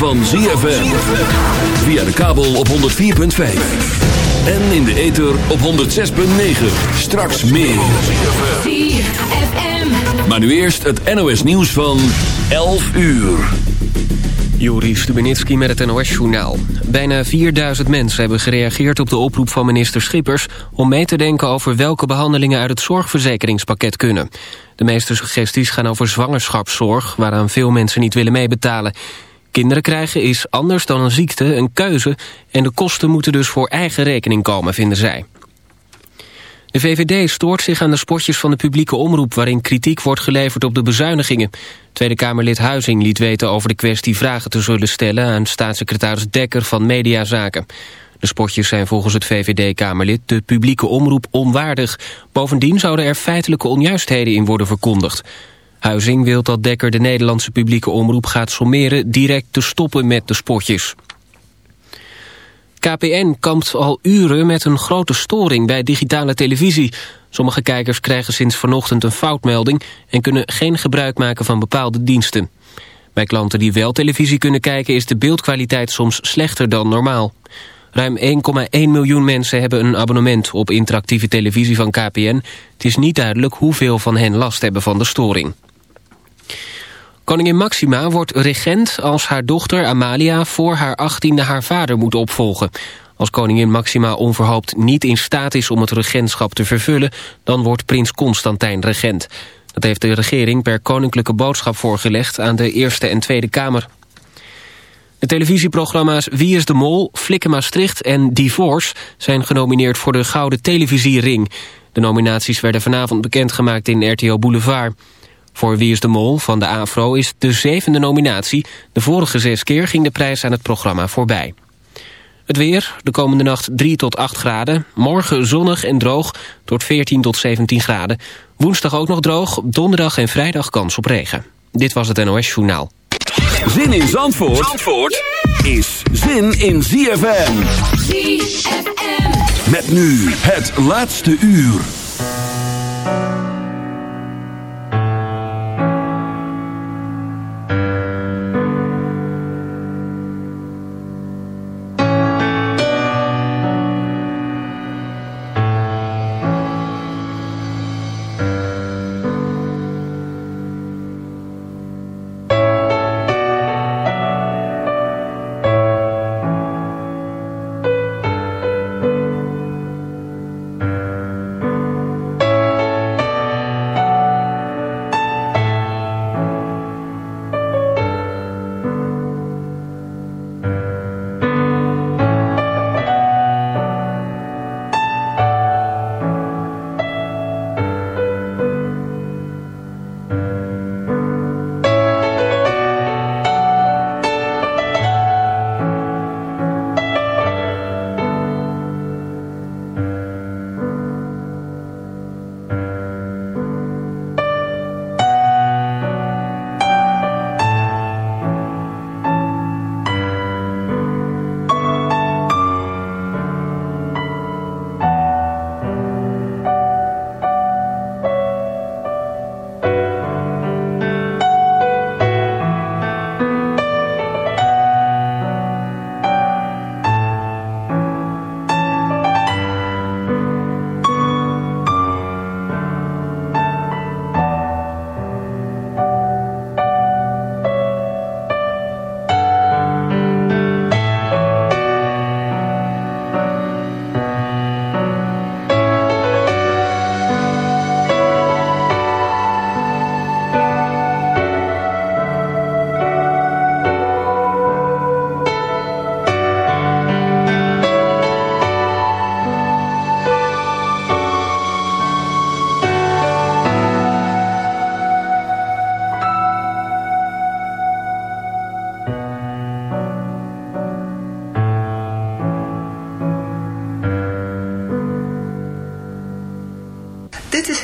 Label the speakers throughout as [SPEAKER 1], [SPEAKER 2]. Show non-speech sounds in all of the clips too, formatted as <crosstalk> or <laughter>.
[SPEAKER 1] van ZFM. Via de kabel op 104.5. En in de ether op 106.9. Straks meer. Maar nu eerst het NOS nieuws van 11 uur.
[SPEAKER 2] Juri Stubenitski met het NOS-journaal. Bijna 4000 mensen hebben gereageerd op de oproep van minister Schippers... om mee te denken over welke behandelingen uit het zorgverzekeringspakket kunnen. De meeste suggesties gaan over zwangerschapszorg... waaraan veel mensen niet willen meebetalen. Kinderen krijgen is, anders dan een ziekte, een keuze... en de kosten moeten dus voor eigen rekening komen, vinden zij. De VVD stoort zich aan de spotjes van de publieke omroep... waarin kritiek wordt geleverd op de bezuinigingen. Tweede Kamerlid Huizing liet weten over de kwestie vragen te zullen stellen... aan staatssecretaris Dekker van Mediazaken. De spotjes zijn volgens het VVD-Kamerlid de publieke omroep onwaardig. Bovendien zouden er feitelijke onjuistheden in worden verkondigd. Huizing wil dat Dekker de Nederlandse publieke omroep gaat sommeren... direct te stoppen met de spotjes. KPN kampt al uren met een grote storing bij digitale televisie. Sommige kijkers krijgen sinds vanochtend een foutmelding... en kunnen geen gebruik maken van bepaalde diensten. Bij klanten die wel televisie kunnen kijken... is de beeldkwaliteit soms slechter dan normaal. Ruim 1,1 miljoen mensen hebben een abonnement op interactieve televisie van KPN. Het is niet duidelijk hoeveel van hen last hebben van de storing. Koningin Maxima wordt regent als haar dochter Amalia voor haar achttiende haar vader moet opvolgen. Als koningin Maxima onverhoopt niet in staat is om het regentschap te vervullen, dan wordt prins Constantijn regent. Dat heeft de regering per koninklijke boodschap voorgelegd aan de Eerste en Tweede Kamer. De televisieprogramma's Wie is de Mol, Flikken Maastricht en Divorce zijn genomineerd voor de Gouden Televisiering. De nominaties werden vanavond bekendgemaakt in RTO Boulevard. Voor Wie is de Mol van de AFRO is de zevende nominatie. De vorige zes keer ging de prijs aan het programma voorbij. Het weer, de komende nacht 3 tot 8 graden. Morgen zonnig en droog tot 14 tot 17 graden. Woensdag ook nog droog, donderdag en vrijdag kans op regen. Dit was het NOS Journaal.
[SPEAKER 1] Zin in Zandvoort, Zandvoort is zin in ZFM.
[SPEAKER 3] ZFM.
[SPEAKER 1] Met nu het laatste uur.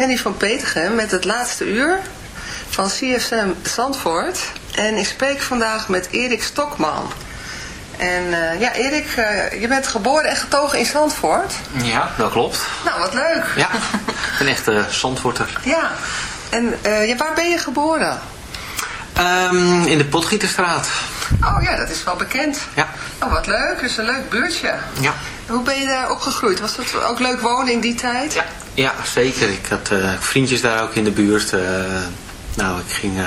[SPEAKER 3] Henny van Petergem met het laatste uur van CSM Zandvoort. En ik spreek vandaag met Erik Stokman. En eh, ja, Erik, eh, je bent geboren en getogen in Zandvoort.
[SPEAKER 4] Ja, dat klopt.
[SPEAKER 3] Nou, wat leuk.
[SPEAKER 4] Ja, ik ben echt uh, Zandvoorter.
[SPEAKER 3] Ja, en ja, waar ben je geboren?
[SPEAKER 4] Um, in de Potgieterstraat.
[SPEAKER 3] Oh ja, dat is wel bekend.
[SPEAKER 4] Ja.
[SPEAKER 3] Oh, wat leuk. Dat is een leuk buurtje.
[SPEAKER 4] Ja.
[SPEAKER 3] Hoe ben je daar opgegroeid? Was dat ook leuk wonen in die tijd?
[SPEAKER 4] Ja, ja zeker. Ik had uh, vriendjes daar ook in de buurt. Uh, nou, ik ging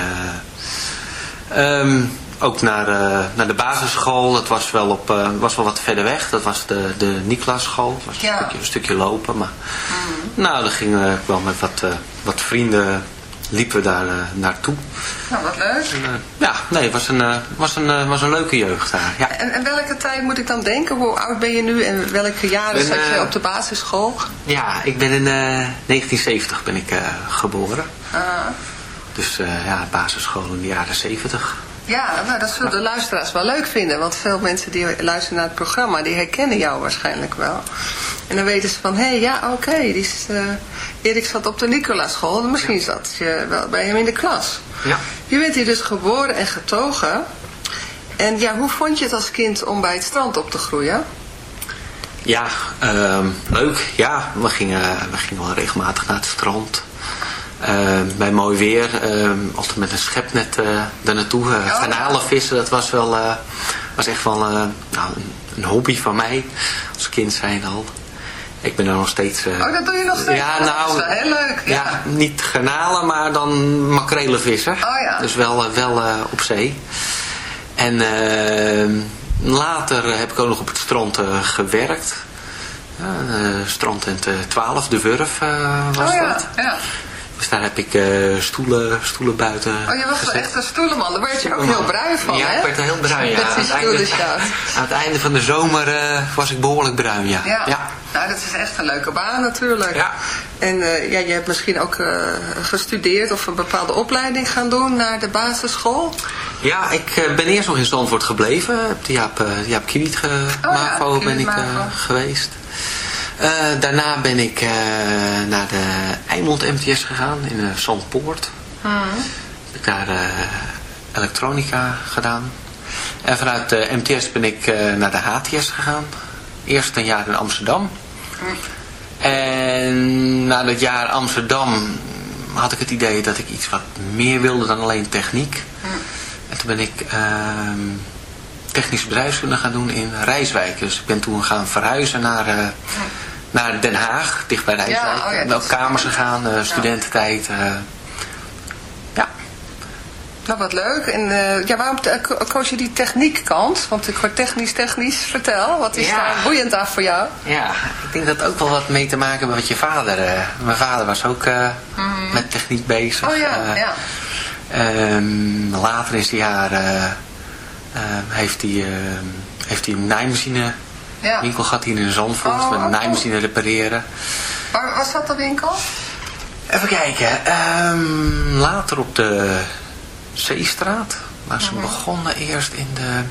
[SPEAKER 4] uh, um, ook naar, naar de basisschool. Dat was wel, op, was wel wat verder weg. Dat was de, de Niklasschool. Dat was
[SPEAKER 3] ja.
[SPEAKER 4] een, stukje, een stukje lopen. Maar, mm. Nou, dan ging ik wel met wat, wat vrienden liepen we daar uh, naartoe.
[SPEAKER 3] Nou, wat leuk.
[SPEAKER 4] En, uh, ja, nee, het was een, uh, was, een, was een leuke jeugd daar. Ja.
[SPEAKER 3] En, en, welke tijd moet ik dan denken? Hoe oud ben je nu en welke jaren zat je op de basisschool?
[SPEAKER 4] Ja, ik ben in 1970 ben ik geboren.
[SPEAKER 3] Ah.
[SPEAKER 4] Dus ja, basisschool in de jaren 70.
[SPEAKER 3] Ja, nou, dat zullen de luisteraars wel leuk vinden. Want veel mensen die luisteren naar het programma, die herkennen jou waarschijnlijk wel. En dan weten ze van, hé, hey, ja, oké, okay, die is... Erik zat op de Nicolaaschool. Misschien zat je wel bij hem in de klas.
[SPEAKER 4] Ja.
[SPEAKER 3] Je bent hier dus geboren en getogen. En ja, hoe vond je het als kind om bij het strand op te groeien?
[SPEAKER 4] Ja, uh, leuk. Ja, we gingen, we gingen wel regelmatig naar het strand. Uh, bij mooi weer, uh, altijd met een schepnet uh, daar naartoe. Uh, garnalen vissen, dat was wel was echt wel nou, een, hobby van mij. Als kind zijn al. Ik ben er nog steeds... Uh,
[SPEAKER 3] oh, dat doe je nog steeds?
[SPEAKER 4] Ja, nou...
[SPEAKER 3] Dat is wel heel leuk. Ja,
[SPEAKER 4] ja niet garnalen, maar dan makrelenvissen.
[SPEAKER 3] Oh ja.
[SPEAKER 4] Dus wel, wel uh, op zee. En later heb ik ook nog op het strand gewerkt. Ja, strandtent 12, de Wurf was
[SPEAKER 3] oh, ja.
[SPEAKER 4] dat.
[SPEAKER 3] Ja.
[SPEAKER 4] Daar heb ik uh, stoelen, stoelen buiten
[SPEAKER 3] Oh, je was
[SPEAKER 4] gezet.
[SPEAKER 3] wel echt een stoelenman. Daar werd je ook heel bruin van,
[SPEAKER 4] ja,
[SPEAKER 3] hè?
[SPEAKER 4] Ik werd er heel bruin, ja.
[SPEAKER 3] Met die stoelenshout.
[SPEAKER 4] Aan het einde van de zomer uh, was ik behoorlijk bruin, ja.
[SPEAKER 3] ja.
[SPEAKER 4] ja.
[SPEAKER 3] Nou, dat is echt een leuke baan natuurlijk.
[SPEAKER 4] Ja.
[SPEAKER 3] En uh, ja, je hebt misschien ook gestudeerd of een bepaalde opleiding gaan doen naar de basisschool?
[SPEAKER 4] Ja, ik ben eerst nog in Zandvoort gebleven. Op de Jaap, Jaap Kiewiet ge
[SPEAKER 3] oh,
[SPEAKER 4] MAVO
[SPEAKER 3] ja,
[SPEAKER 4] ben ik geweest. Uh, daarna ben ik uh, naar de Eimond MTS gegaan in uh, Zandpoort.
[SPEAKER 3] Hmm.
[SPEAKER 4] Heb ik daar elektronica gedaan. En vanuit de MTS ben ik naar de HTS gegaan. Eerst een jaar in Amsterdam.
[SPEAKER 3] Hmm.
[SPEAKER 4] En na dat jaar Amsterdam had ik het idee dat ik iets wat meer wilde dan alleen techniek.
[SPEAKER 3] Hmm.
[SPEAKER 4] En toen ben ik technische bedrijfskunde gaan doen in Rijswijk. Dus ik ben toen gaan verhuizen naar, uh, naar Den Haag, dicht bij Rijswijk.
[SPEAKER 3] Ja, oh ja,
[SPEAKER 4] en ook kamers gegaan, uh, studententijd. Uh, ja.
[SPEAKER 3] Nou, wat leuk. En ja, waarom koos je die techniekkant? Want ik hoor technisch, technisch. Vertel, wat is
[SPEAKER 4] ja.
[SPEAKER 3] daar boeiend aan voor jou?
[SPEAKER 4] Ja, ik denk dat ook wel wat mee te maken heeft met je vader. mijn vader was ook mm. met techniek bezig.
[SPEAKER 3] Oh ja, ja.
[SPEAKER 4] Um, later zijn jaren uh, heeft hij uh, heeft hij een naaimachine
[SPEAKER 3] ja.
[SPEAKER 4] winkel gehad hier in Zandvoort.
[SPEAKER 3] Oh,
[SPEAKER 4] met een
[SPEAKER 3] okay.
[SPEAKER 4] naaimachine repareren.
[SPEAKER 3] Waar was dat de winkel?
[SPEAKER 4] Even kijken. Um, later op de Zeestraat. Waar ze
[SPEAKER 3] Mhm.
[SPEAKER 4] mm -hmm. begonnen eerst in de...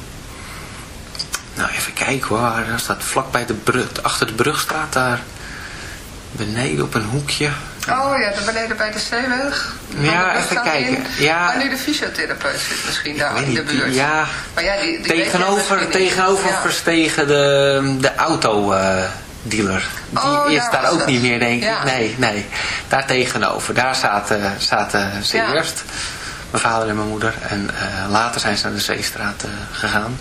[SPEAKER 4] Nou, even kijken hoor. Daar staat vlakbij de brug, achter de brugstraat daar beneden op een hoekje.
[SPEAKER 3] Oh ja, daar beneden bij de zeeweg.
[SPEAKER 4] Ja, even kijken. In, ja.
[SPEAKER 3] Waar nu de fysiotherapeut zit misschien daar in de buurt.
[SPEAKER 4] Ja,
[SPEAKER 3] maar ja die, die
[SPEAKER 4] tegenover, tegenover ja. verstegen de, de auto uh, dealer. Die
[SPEAKER 3] oh,
[SPEAKER 4] is daar ook niet meer, denk ik.
[SPEAKER 3] Ja.
[SPEAKER 4] Nee, nee. Daar tegenover. Daar zaten, zaten ze
[SPEAKER 3] Ja.
[SPEAKER 4] eerst. Mijn vader en mijn moeder. En uh, later zijn ze naar de Zeestraat uh, gegaan.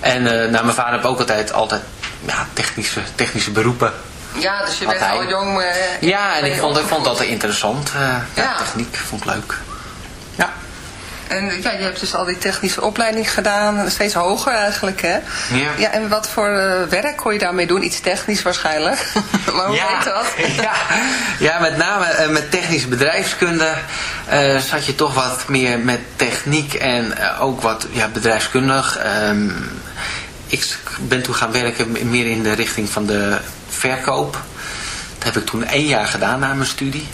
[SPEAKER 4] En uh, nou, mijn vader heeft ook altijd, altijd ja, technische, technische beroepen.
[SPEAKER 3] Ja, dus je bent
[SPEAKER 4] hij.
[SPEAKER 3] al jong. eh,
[SPEAKER 4] Ja, en ik vond, ik vond dat interessant. Uh, ja.
[SPEAKER 3] Ja.
[SPEAKER 4] techniek vond ik leuk. Ja.
[SPEAKER 3] En ja, je hebt dus al die technische opleiding gedaan, steeds hoger eigenlijk, hè?
[SPEAKER 4] Ja.
[SPEAKER 3] Ja, en wat voor uh, werk kon je daarmee doen? Iets technisch waarschijnlijk. <laughs> maar hoe
[SPEAKER 4] ja,
[SPEAKER 3] heet dat? <laughs>
[SPEAKER 4] ja, ja, met name uh, met technische bedrijfskunde uh, zat je toch wat meer met techniek en ook wat ja, bedrijfskundig. Um, ik ben toen gaan werken meer in de richting van de verkoop. Dat heb ik toen één jaar gedaan na mijn studie.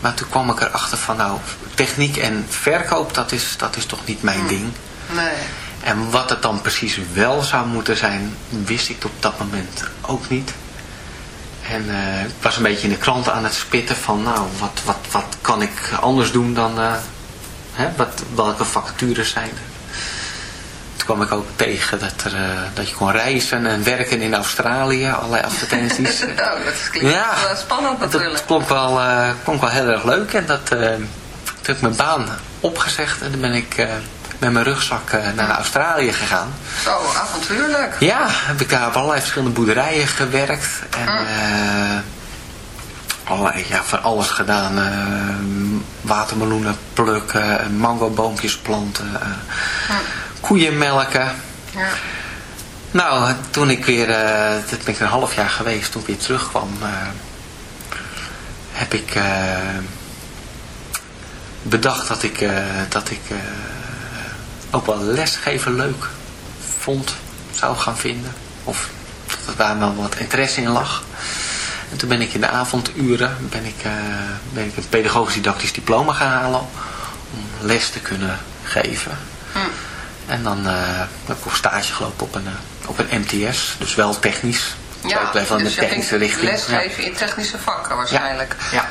[SPEAKER 4] Maar toen kwam ik erachter van nou, techniek en verkoop, dat is, dat is toch niet mijn ding.
[SPEAKER 3] Nee.
[SPEAKER 4] En wat het dan precies wel zou moeten zijn, wist ik op dat moment ook niet. En eh, ik was een beetje in de krant aan het spitten van, nou, wat, wat, wat kan ik anders doen dan, eh, hè, wat, welke vacatures zijn er? Toen kwam ik ook tegen dat, er, eh, dat je kon reizen en werken in Australië, allerlei advertenties. <laughs>
[SPEAKER 3] Nou, dat klinkt
[SPEAKER 4] Ja.
[SPEAKER 3] wel spannend natuurlijk.
[SPEAKER 4] dat klonk wel, klonk wel heel erg leuk. En dat, eh, toen heb ik mijn baan opgezegd en dan ben ik met mijn rugzak naar Australië gegaan.
[SPEAKER 3] Zo, avontuurlijk.
[SPEAKER 4] Ja, heb ik daar op allerlei verschillende boerderijen gewerkt. En eh, allerlei, ja, van alles gedaan. watermeloenen plukken, mangoboompjes planten, eh, koeien melken.
[SPEAKER 3] Ja.
[SPEAKER 4] Nou, toen ik weer, eh dat ben ik een half jaar geweest, toen ik weer terugkwam, eh, heb ik eh, bedacht dat ik, dat ik ook wel lesgeven leuk vond, zou gaan vinden. Of dat daar wel wat interesse in lag. En toen ben ik in de avonduren ben ik, ben ik een pedagogisch didactisch diploma gaan halen om les te kunnen geven. En dan eh, heb ik op stage gelopen op een, eh, op een MTS, dus wel technisch.
[SPEAKER 3] Ja,
[SPEAKER 4] ik blijf wel in
[SPEAKER 3] dus
[SPEAKER 4] de
[SPEAKER 3] je
[SPEAKER 4] technische richting.
[SPEAKER 3] lesgeven in technische vakken waarschijnlijk.
[SPEAKER 4] Ja,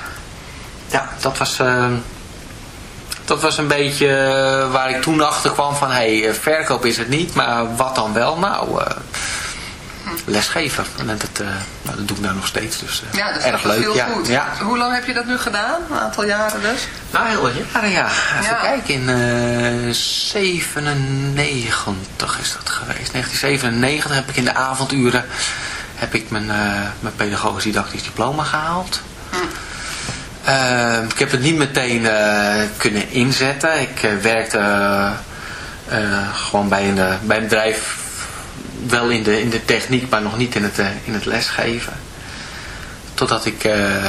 [SPEAKER 4] ja dat was, eh, dat was een beetje eh, waar ik toen achter kwam van, hé, hey, verkoop is het niet, maar wat dan wel? Nou, lesgeven. En dat, eh, nou, dat doe ik nou nog steeds, dus
[SPEAKER 3] Ja, dus
[SPEAKER 4] erg leuk. ja,
[SPEAKER 3] goed.
[SPEAKER 4] Ja.
[SPEAKER 3] Hoe lang heb je dat nu gedaan? Een aantal jaren dus?
[SPEAKER 4] Nou, heel wat jaren, ja. Even
[SPEAKER 3] Ja.
[SPEAKER 4] kijken, in 97 is dat geweest. 1997 heb ik in de avonduren heb ik mijn, mijn pedagogisch didactisch diploma gehaald. Eh, ik heb het niet meteen kunnen inzetten. Ik werkte gewoon bij een, bij een bedrijf, wel in de, in de techniek, maar nog niet in het, eh, in het lesgeven. Totdat ik eh,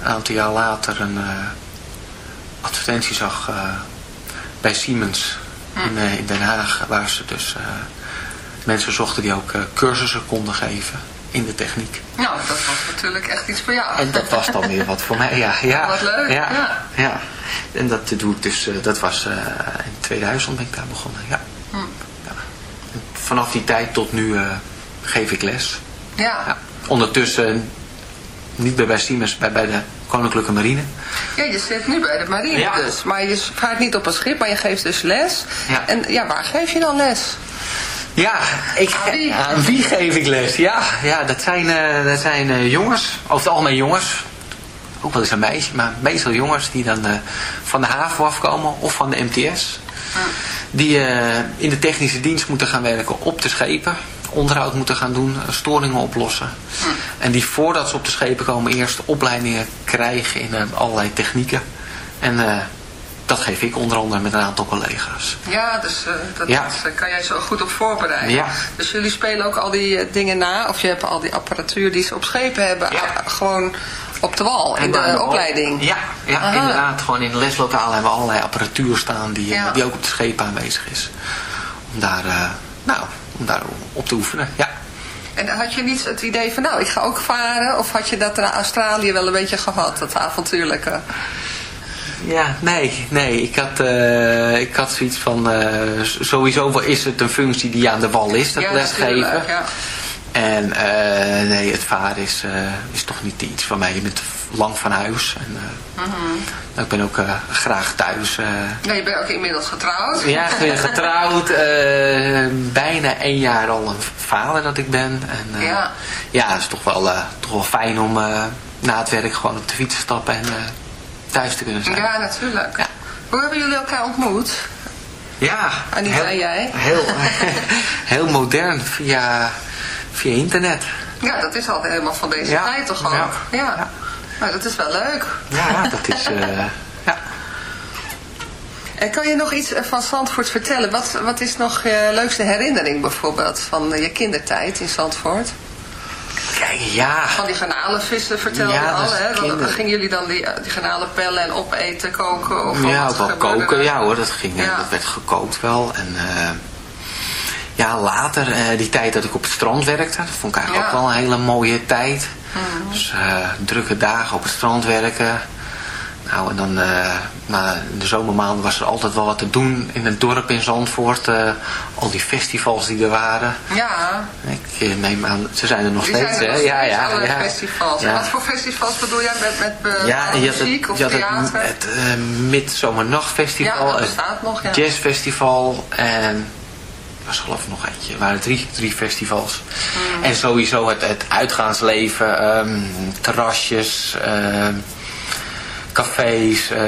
[SPEAKER 4] een aantal jaar later een eh, advertentie zag bij Siemens in, eh, in Den Haag. Waar ze dus mensen zochten die ook cursussen konden geven in de techniek.
[SPEAKER 3] Nou, dat was natuurlijk echt iets voor jou.
[SPEAKER 4] En dat was dan weer wat voor mij. Ja, ja,
[SPEAKER 3] Wat leuk,
[SPEAKER 4] Ja,
[SPEAKER 3] ja.
[SPEAKER 4] ja. En dat doe ik dus, dat was in 2000 ben ik daar begonnen.
[SPEAKER 3] Hm.
[SPEAKER 4] ja. Vanaf die tijd tot nu eh, geef ik les.
[SPEAKER 3] Ja.
[SPEAKER 4] Ja. Ondertussen niet meer bij Siemens, bij, bij de Koninklijke Marine.
[SPEAKER 3] ja, je zit nu bij de marine
[SPEAKER 4] Ja.
[SPEAKER 3] dus. Maar je vaart niet op een schip, maar je geeft dus les.
[SPEAKER 4] Ja.
[SPEAKER 3] En ja, waar geef je dan les?
[SPEAKER 4] Ja, ik,
[SPEAKER 3] Aan wie?
[SPEAKER 4] aan wie geef ik les? Ja, ja dat zijn, eh, dat zijn eh, jongens, over het algemeen jongens. Ook wel eens een meisje, maar meestal jongens die dan van de haven afkomen of van de MTS. Die eh, in de technische dienst moeten gaan werken op de schepen. Onderhoud moeten gaan doen, storingen oplossen. En die voordat ze op de schepen komen eerst opleidingen krijgen in eh, allerlei technieken. En eh, dat geef ik onder andere met een aantal collega's.
[SPEAKER 3] Ja, dus dat,
[SPEAKER 4] Ja.
[SPEAKER 3] dat, kan jij zo goed op voorbereiden.
[SPEAKER 4] Ja.
[SPEAKER 3] Dus jullie spelen ook al die dingen na, of je hebt al die apparatuur die ze op schepen hebben,
[SPEAKER 4] Ja.
[SPEAKER 3] gewoon op de wal, in de, opleiding.
[SPEAKER 4] Ja, ja
[SPEAKER 3] Aha.
[SPEAKER 4] inderdaad. Gewoon in de leslokaal hebben we allerlei apparatuur staan die,
[SPEAKER 3] Ja.
[SPEAKER 4] die ook op de schepen aanwezig is. Om daar, eh, nou, om daar op te oefenen. Ja.
[SPEAKER 3] En had je niet het idee van, nou, ik ga ook varen, of had je dat naar Australië wel een beetje gehad, dat avontuurlijke?
[SPEAKER 4] Ja, nee, nee. Ik had, eh, ik had zoiets van, eh, sowieso is het een functie die aan de wal is, dat
[SPEAKER 3] ja,
[SPEAKER 4] lesgeven.
[SPEAKER 3] Ja.
[SPEAKER 4] En eh, nee, het varen is, eh, is toch niet iets van mij. Je bent lang van huis. En,
[SPEAKER 3] Mhm.
[SPEAKER 4] nou, ik ben ook graag thuis.
[SPEAKER 3] Nee, je bent ook inmiddels getrouwd.
[SPEAKER 4] Ja, ik ben getrouwd. bijna één jaar al een vader dat ik ben. En,
[SPEAKER 3] Ja.
[SPEAKER 4] ja, het is toch wel, toch wel fijn om na het werk gewoon op de fiets te stappen en thuis te kunnen zijn.
[SPEAKER 3] Ja, natuurlijk.
[SPEAKER 4] Ja.
[SPEAKER 3] Hoe hebben jullie elkaar ontmoet?
[SPEAKER 4] Ja,
[SPEAKER 3] Anita en jij?
[SPEAKER 4] Heel, <laughs> heel modern via, via internet.
[SPEAKER 3] Ja, dat is al helemaal van deze
[SPEAKER 4] Ja.
[SPEAKER 3] tijd toch ook?
[SPEAKER 4] Ja.
[SPEAKER 3] Ja. Maar dat is wel leuk.
[SPEAKER 4] Ja, dat is... eh, <laughs> ja.
[SPEAKER 3] En kan je nog iets eh, van Zandvoort vertellen? Wat, wat is nog je leukste herinnering bijvoorbeeld van eh, je kindertijd in Zandvoort?
[SPEAKER 4] Kijk, ja.
[SPEAKER 3] Van die garnalenvissen vertelde
[SPEAKER 4] Ja,
[SPEAKER 3] al, hè?
[SPEAKER 4] Kinder-
[SPEAKER 3] Gingen jullie dan die, die garnalen pellen en opeten, koken? Of
[SPEAKER 4] Ja, ook wel koken. Ja hoor, dat, ging,
[SPEAKER 3] Ja.
[SPEAKER 4] dat werd gekookt wel. En ja, later, eh, die tijd dat ik op het strand werkte, dat vond ik eigenlijk
[SPEAKER 3] Ja.
[SPEAKER 4] ook wel een hele mooie tijd.
[SPEAKER 3] Mhm.
[SPEAKER 4] Dus eh, drukke dagen op het strand werken. Nou, en dan uh, na de zomermaanden was er altijd wel wat te doen in het dorp in Zandvoort. Uh, al die festivals die er waren.
[SPEAKER 3] Ja.
[SPEAKER 4] Ik neem aan, ze zijn er nog
[SPEAKER 3] die
[SPEAKER 4] steeds,
[SPEAKER 3] hè?
[SPEAKER 4] Ja,
[SPEAKER 3] ja,
[SPEAKER 4] ja,
[SPEAKER 3] ja. festivals.
[SPEAKER 4] Ja.
[SPEAKER 3] Wat voor festivals bedoel jij met, met
[SPEAKER 4] ja,
[SPEAKER 3] muziek
[SPEAKER 4] het,
[SPEAKER 3] of theater?
[SPEAKER 4] Het, het uh, Midzomernachtfestival.
[SPEAKER 3] Ja, dat bestaat nog, ja.
[SPEAKER 4] Jazzfestival en was geloof ik nog eentje. Er waren drie, drie festivals. Mm. En sowieso het, het uitgaansleven, um, terrasjes, um, cafés. Uh,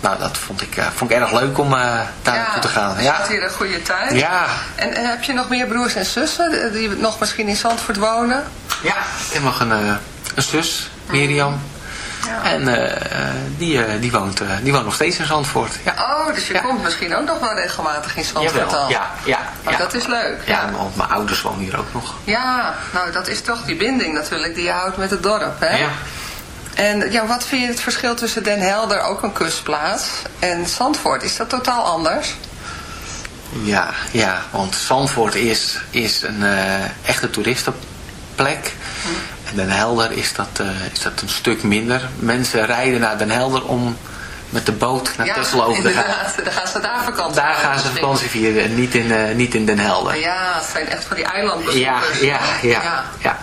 [SPEAKER 4] nou, dat vond ik, uh, vond ik erg leuk om uh, daar
[SPEAKER 3] ja,
[SPEAKER 4] naartoe te gaan.
[SPEAKER 3] Ja, hier een goede tijd.
[SPEAKER 4] Ja.
[SPEAKER 3] En, en, heb je nog meer broers en zussen die nog misschien in Zandvoort wonen?
[SPEAKER 4] Ja, ik heb nog een, een zus, Mirjam. Mm. Ja. En uh, die, uh, die, woont, uh, die woont nog steeds in Zandvoort. Ja.
[SPEAKER 3] Oh, dus je ja. komt misschien ook nog wel regelmatig in Zandvoort
[SPEAKER 4] Jawel.
[SPEAKER 3] al.
[SPEAKER 4] Ja, ja,
[SPEAKER 3] oh,
[SPEAKER 4] ja.
[SPEAKER 3] dat is leuk.
[SPEAKER 4] Ja, want mijn ouders wonen hier ook nog.
[SPEAKER 3] Ja, nou dat is toch die binding natuurlijk die je houdt met het dorp. Hè?
[SPEAKER 4] Ja.
[SPEAKER 3] En ja, wat vind je het verschil tussen Den Helder, ook een kustplaats, en Zandvoort? Is dat totaal anders?
[SPEAKER 4] Ja, ja want Zandvoort is, is een echte toeristenplek. Hm. En Den Helder is dat, uh, is dat een stuk minder. Mensen rijden naar Den Helder om met de boot naar
[SPEAKER 3] ja,
[SPEAKER 4] Texel over te gaan.
[SPEAKER 3] Dan gaan ze daar vakantie
[SPEAKER 4] Daar gaan ze vakantie vieren en niet in, uh, niet in Den Helder.
[SPEAKER 3] Ja, het zijn echt van die eilandbezoekers.
[SPEAKER 4] Ja, ja, ja, ja. ja.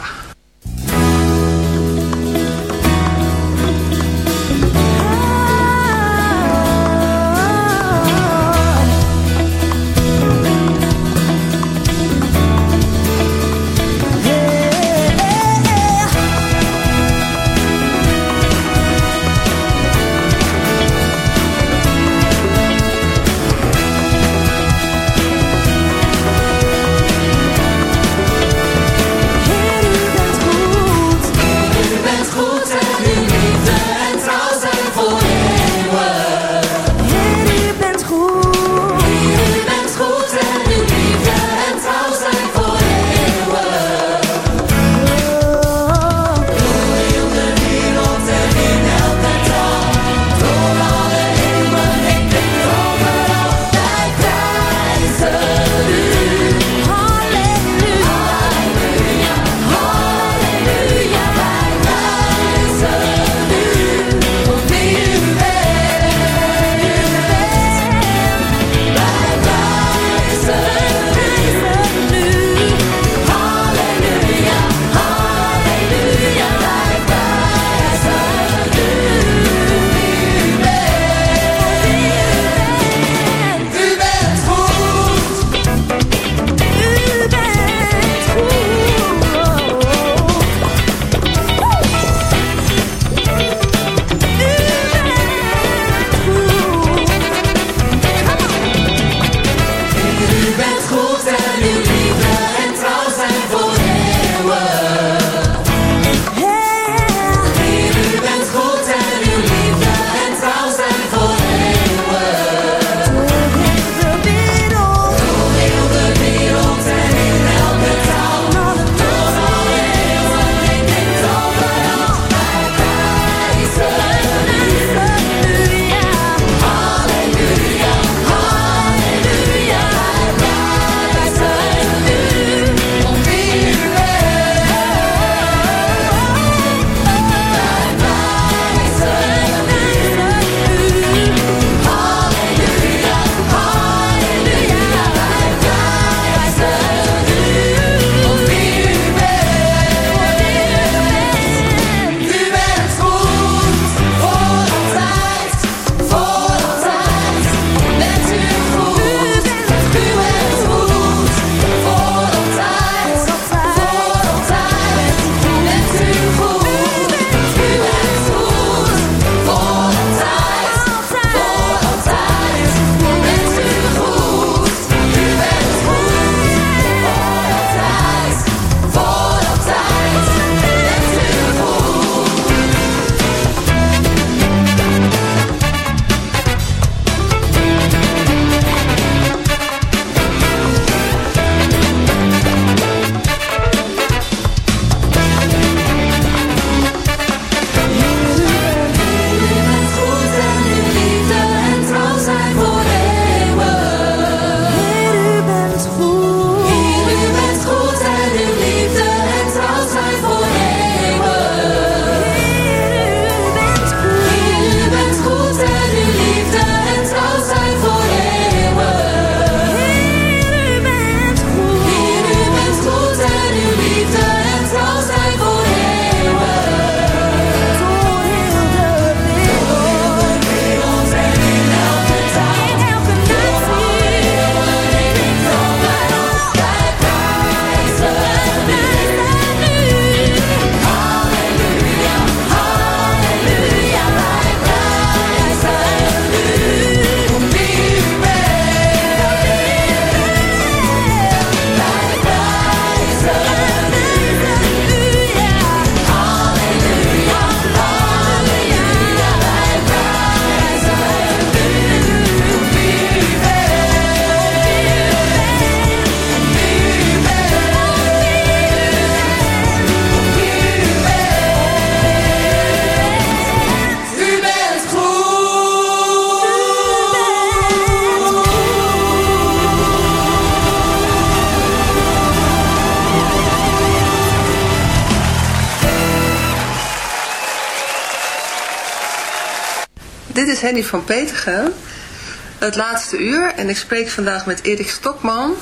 [SPEAKER 3] Henny van Petergem. Het laatste uur. En ik spreek vandaag met Erik Stokman.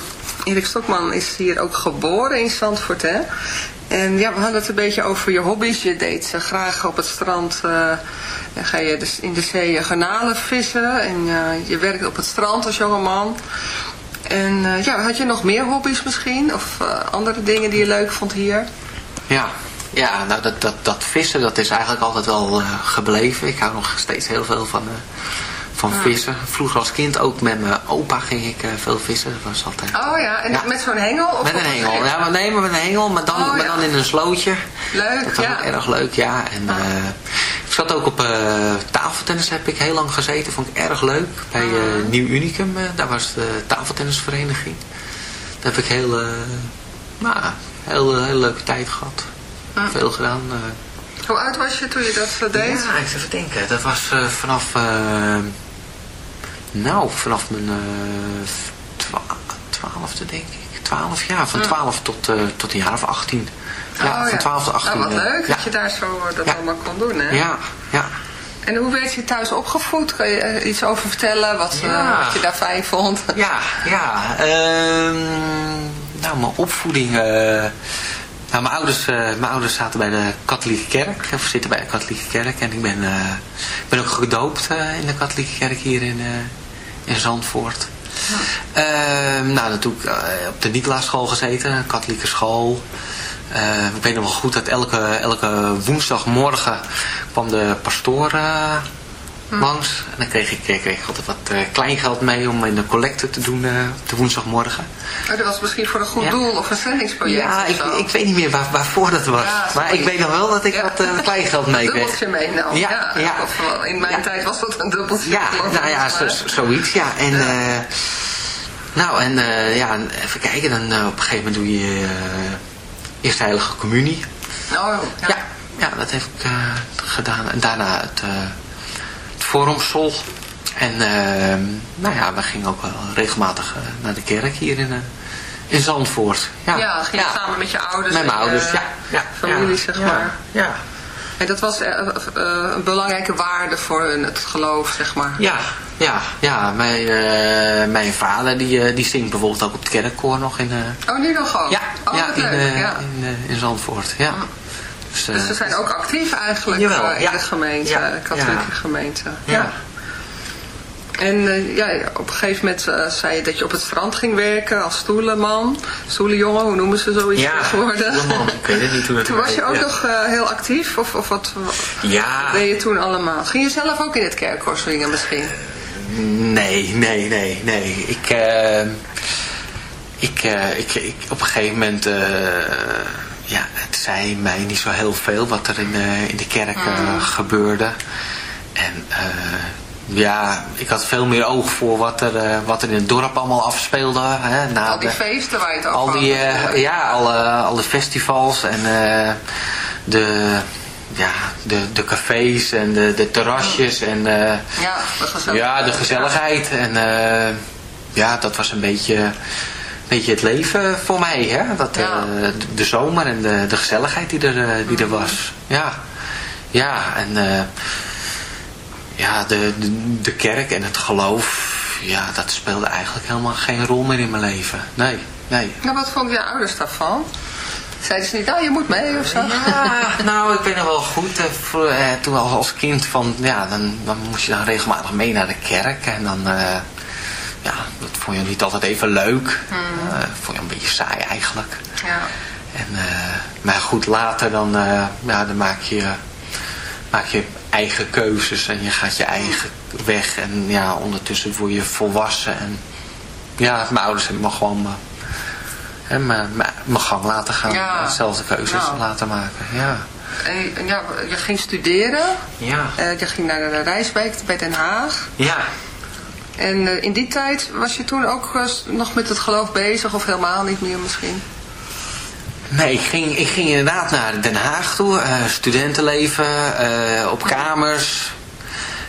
[SPEAKER 3] Erik Stokman is hier ook geboren in Zandvoort, hè? En ja, we hadden het een beetje over je hobby's. Je deed uh, graag op het strand, uh, ga je dus in de zee garnalen vissen. En uh, je werkt op het strand als jongeman. En ja, had je nog meer hobby's misschien? Of andere dingen die je leuk vond hier?
[SPEAKER 4] Ja, ja nou dat, dat, dat vissen dat is eigenlijk altijd wel gebleven. Ik hou nog steeds heel veel van van vissen. Vroeger als kind ook met mijn opa ging ik uh, veel vissen. Dat was altijd...
[SPEAKER 3] Oh ja, en met zo'n hengel? Of
[SPEAKER 4] met een hengel, ja, maar nee, maar met een hengel, maar dan, oh, maar dan in een slootje.
[SPEAKER 3] Leuk,
[SPEAKER 4] Dat was
[SPEAKER 3] ja.
[SPEAKER 4] ook erg leuk, ja. En, uh, ik zat ook op tafeltennis, heb ik heel lang gezeten. Vond ik erg leuk. Bij Nieuw Unicum, daar was de tafeltennisvereniging. Daar heb ik heel, nou, heel, heel leuke tijd gehad. Veel gedaan.
[SPEAKER 3] Hoe oud was je toen je dat deed?
[SPEAKER 4] Ja, ik even denken. Dat was vanaf... Nou, vanaf mijn uh, twaalfde denk ik. Twaalf jaar, van twaalf tot, tot een jaar of achttien. Ja,
[SPEAKER 3] oh,
[SPEAKER 4] van twaalf tot achttien.
[SPEAKER 3] Nou, wat leuk
[SPEAKER 4] ja.
[SPEAKER 3] dat je daar zo dat ja. allemaal kon doen, hè?
[SPEAKER 4] Ja, ja.
[SPEAKER 3] En hoe werd je thuis opgevoed? Kan je er iets over vertellen? Wat, uh, wat je daar fijn vond?
[SPEAKER 4] Ja, ja. Uh, nou, mijn opvoeding... Nou, mijn ouders, uh, mijn ouders zaten bij de katholieke kerk, of zitten bij de katholieke kerk. En ik ben, uh, ben ook gedoopt uh, in de katholieke kerk hier in, in Zandvoort. Ja. nou, natuurlijk op de Nicolaaschool gezeten, een katholieke school. ik weet nog wel goed dat elke, elke woensdagmorgen kwam de pastoor langs. En dan kreeg ik, kreeg ik altijd wat uh, kleingeld mee om in de collecte te doen uh, op de woensdagmorgen.
[SPEAKER 3] Oh, dat was misschien voor een goed ja. doel of een zendingsproject
[SPEAKER 4] Ja, ik, ik weet niet meer waar, waarvoor dat was. Ja, maar ik weet nog wel dat ik ja. wat uh, kleingeld <laughs> mee kreeg.
[SPEAKER 3] Een dubbeltje meenam. Ja, ja. Of, in mijn tijd was dat een dubbeltje.
[SPEAKER 4] Ja, nou ja, zo, zoiets, ja. En, nou, en ja, even kijken, dan op een gegeven moment doe je eerst de heilige communie.
[SPEAKER 3] Oh,
[SPEAKER 4] ja. Ja, dat heb ik gedaan. En daarna het Forumsol. En uh, nou ja, we gingen ook wel regelmatig uh, naar de kerk hier in, uh, in Zandvoort. Ja,
[SPEAKER 3] ja ging ja. samen met je ouders?
[SPEAKER 4] Met mijn ouders, ja. ja
[SPEAKER 3] familie, zeg maar.
[SPEAKER 4] Ja.
[SPEAKER 3] En dat was een belangrijke waarde voor hun, het geloof, zeg maar.
[SPEAKER 4] Ja, ja, ja. Mijn, mijn vader die, die zingt bijvoorbeeld ook op het kerkkoor nog in...
[SPEAKER 3] oh, nu nog ook?
[SPEAKER 4] Ja,
[SPEAKER 3] oh,
[SPEAKER 4] ja, in,
[SPEAKER 3] leuk. ja.
[SPEAKER 4] In, in Zandvoort, ja.
[SPEAKER 3] Oh. Dus, dus ze zijn ook actief eigenlijk
[SPEAKER 4] Jawel,
[SPEAKER 3] uh, in
[SPEAKER 4] ja.
[SPEAKER 3] de gemeente,
[SPEAKER 4] ja,
[SPEAKER 3] katholieke gemeente.
[SPEAKER 4] Ja.
[SPEAKER 3] ja. En uh, ja, op een gegeven moment uh, zei je dat je op het strand ging werken als stoelenman. Stoelenjongen, hoe noemen ze zoiets
[SPEAKER 4] ja,
[SPEAKER 3] tegenwoordig?
[SPEAKER 4] stoelenman, ik weet het niet hoe <laughs>
[SPEAKER 3] Toen was je ook
[SPEAKER 4] ja.
[SPEAKER 3] nog heel actief? Of, of wat,
[SPEAKER 4] ja.
[SPEAKER 3] wat deed je toen allemaal? Ging je zelf ook in het kerkkoor zingen misschien?
[SPEAKER 4] Nee, nee, nee, nee. Ik, ik, ik, ik, op een gegeven moment, ja, het zei mij niet zo heel veel wat er in, in de kerk
[SPEAKER 3] Mm.
[SPEAKER 4] gebeurde. En ja, ik had veel meer oog voor wat er, wat er in het dorp allemaal afspeelde. Hè, na
[SPEAKER 3] al die
[SPEAKER 4] de,
[SPEAKER 3] feesten waar je het over
[SPEAKER 4] al die. Ja, alle, alle festivals en de ja, de, de cafés en de, de terrasjes en uh,
[SPEAKER 3] ja, de gezelligheid.
[SPEAKER 4] ja, de gezelligheid. En uh, ja, dat was een beetje, beetje het leven voor mij. Hè? Dat,
[SPEAKER 3] ja.
[SPEAKER 4] uh, de zomer en de, de gezelligheid die er, die er was. Ja, ja en ja, de, de, de kerk en het geloof, ja, dat speelde eigenlijk helemaal geen rol meer in mijn leven. Nee, nee.
[SPEAKER 3] Nou, wat vonden je ouders daarvan? Zeiden ze niet, oh je moet mee of zo?
[SPEAKER 4] Ja, <laughs> nou ik weet nog wel goed, eh, eh, toen al als kind van, ja, dan, dan moest je dan regelmatig mee naar de kerk en dan, ja, dat vond je niet altijd even leuk. Uh, vond je een beetje saai eigenlijk.
[SPEAKER 3] Ja.
[SPEAKER 4] En, maar goed, later dan, ja, dan maak je, maak je eigen keuzes en je gaat je eigen weg en ja, ondertussen word je volwassen en ja, mijn ouders hebben me gewoon en mijn gang laten gaan.
[SPEAKER 3] Ja.
[SPEAKER 4] Dezelfde keuzes
[SPEAKER 3] Nou.
[SPEAKER 4] laten maken. Ja.
[SPEAKER 3] En, ja, je ging studeren.
[SPEAKER 4] Ja.
[SPEAKER 3] Je ging naar de Rijswijk bij Den Haag.
[SPEAKER 4] Ja.
[SPEAKER 3] En uh, in die tijd was je toen ook uh, nog met het geloof bezig of helemaal niet meer misschien?
[SPEAKER 4] Nee, ik ging, ik ging inderdaad naar Den Haag toe. studentenleven, op kamers.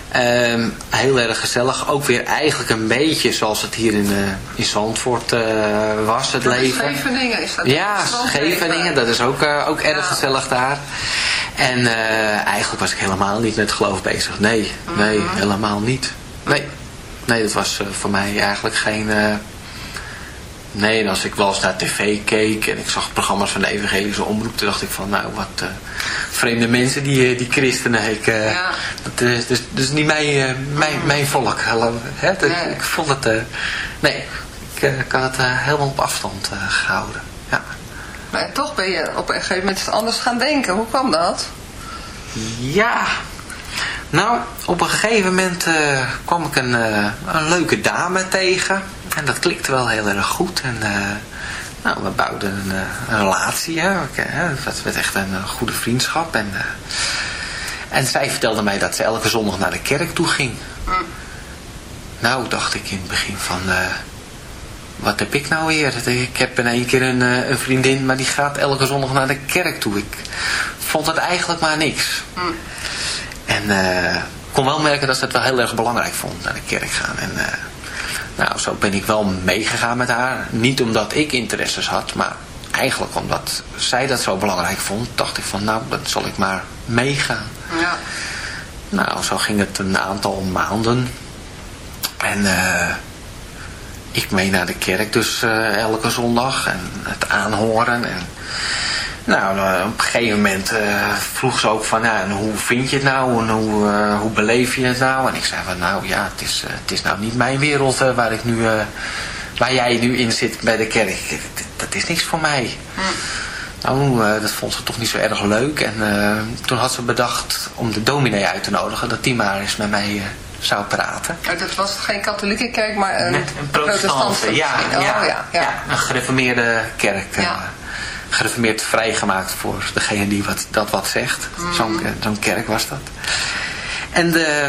[SPEAKER 4] Ehm, heel erg gezellig. Ook weer eigenlijk een beetje zoals het hier in, in Zandvoort was, het
[SPEAKER 3] dat
[SPEAKER 4] leven.
[SPEAKER 3] Scheveningen is dat
[SPEAKER 4] Ja, Scheveningen, dat is ook, ook erg ja. gezellig daar. En eigenlijk was ik helemaal niet met geloof bezig. Nee, nee, mm -hmm. helemaal niet. Nee, nee dat was voor mij eigenlijk geen... Nee, en als ik wel eens naar tv keek en ik zag programma's van de evangelische omroep, toen dacht ik van, nou, wat uh, vreemde mensen, die, die christenen. Ik, uh, ja. Dat is dus, dus niet mijn, uh, mijn, mijn volk. Hè? Nee. Ik vond het, nee, ik, ik had het helemaal op afstand gehouden. Ja.
[SPEAKER 3] Maar toch ben je op een gegeven moment anders gaan denken. Hoe kwam dat?
[SPEAKER 4] Ja, nou, op een gegeven moment kwam ik een, een leuke dame tegen. En dat klikte wel heel erg goed. En uh, nou, we bouwden een, relatie. Hè. Het werd echt een, goede vriendschap. En, en zij vertelde mij dat ze elke zondag naar de kerk toe ging. Nou, dacht ik in het begin van... wat heb ik nou weer? Ik heb in één keer een, een, vriendin, maar die gaat elke zondag naar de kerk toe. Ik vond het eigenlijk maar niks. En kon wel merken dat ze het wel heel erg belangrijk vond, naar de kerk gaan. En nou, zo ben ik wel meegegaan met haar. Niet omdat ik interesses had, maar eigenlijk omdat zij dat zo belangrijk vond, dacht ik van nou, dan zal ik maar meegaan. Ja. Nou, zo ging het een aantal maanden. En uh, ik mee naar de kerk dus elke zondag en het aanhoren en nou, uh, op een gegeven moment uh, vroeg ze ook van, ja, hoe vind je het nou en hoe, uh, hoe beleef je het nou? En ik zei van, nou ja, het is, het is nou niet mijn wereld waar ik nu, waar jij nu in zit bij de kerk. Dat is niks voor mij. Hm. Nou, dat vond ze toch niet zo erg leuk. En toen had ze bedacht om de dominee uit te nodigen, dat die maar eens met mij zou praten.
[SPEAKER 3] Oh, dat was geen katholieke kerk, maar een,
[SPEAKER 4] een protestantse. Ja, ja, oh, ja, ja, ja, een gereformeerde kerk. Ja gereformeerd vrijgemaakt voor degene die wat, dat wat zegt. Mm. Zo'n zo kerk was dat. En de,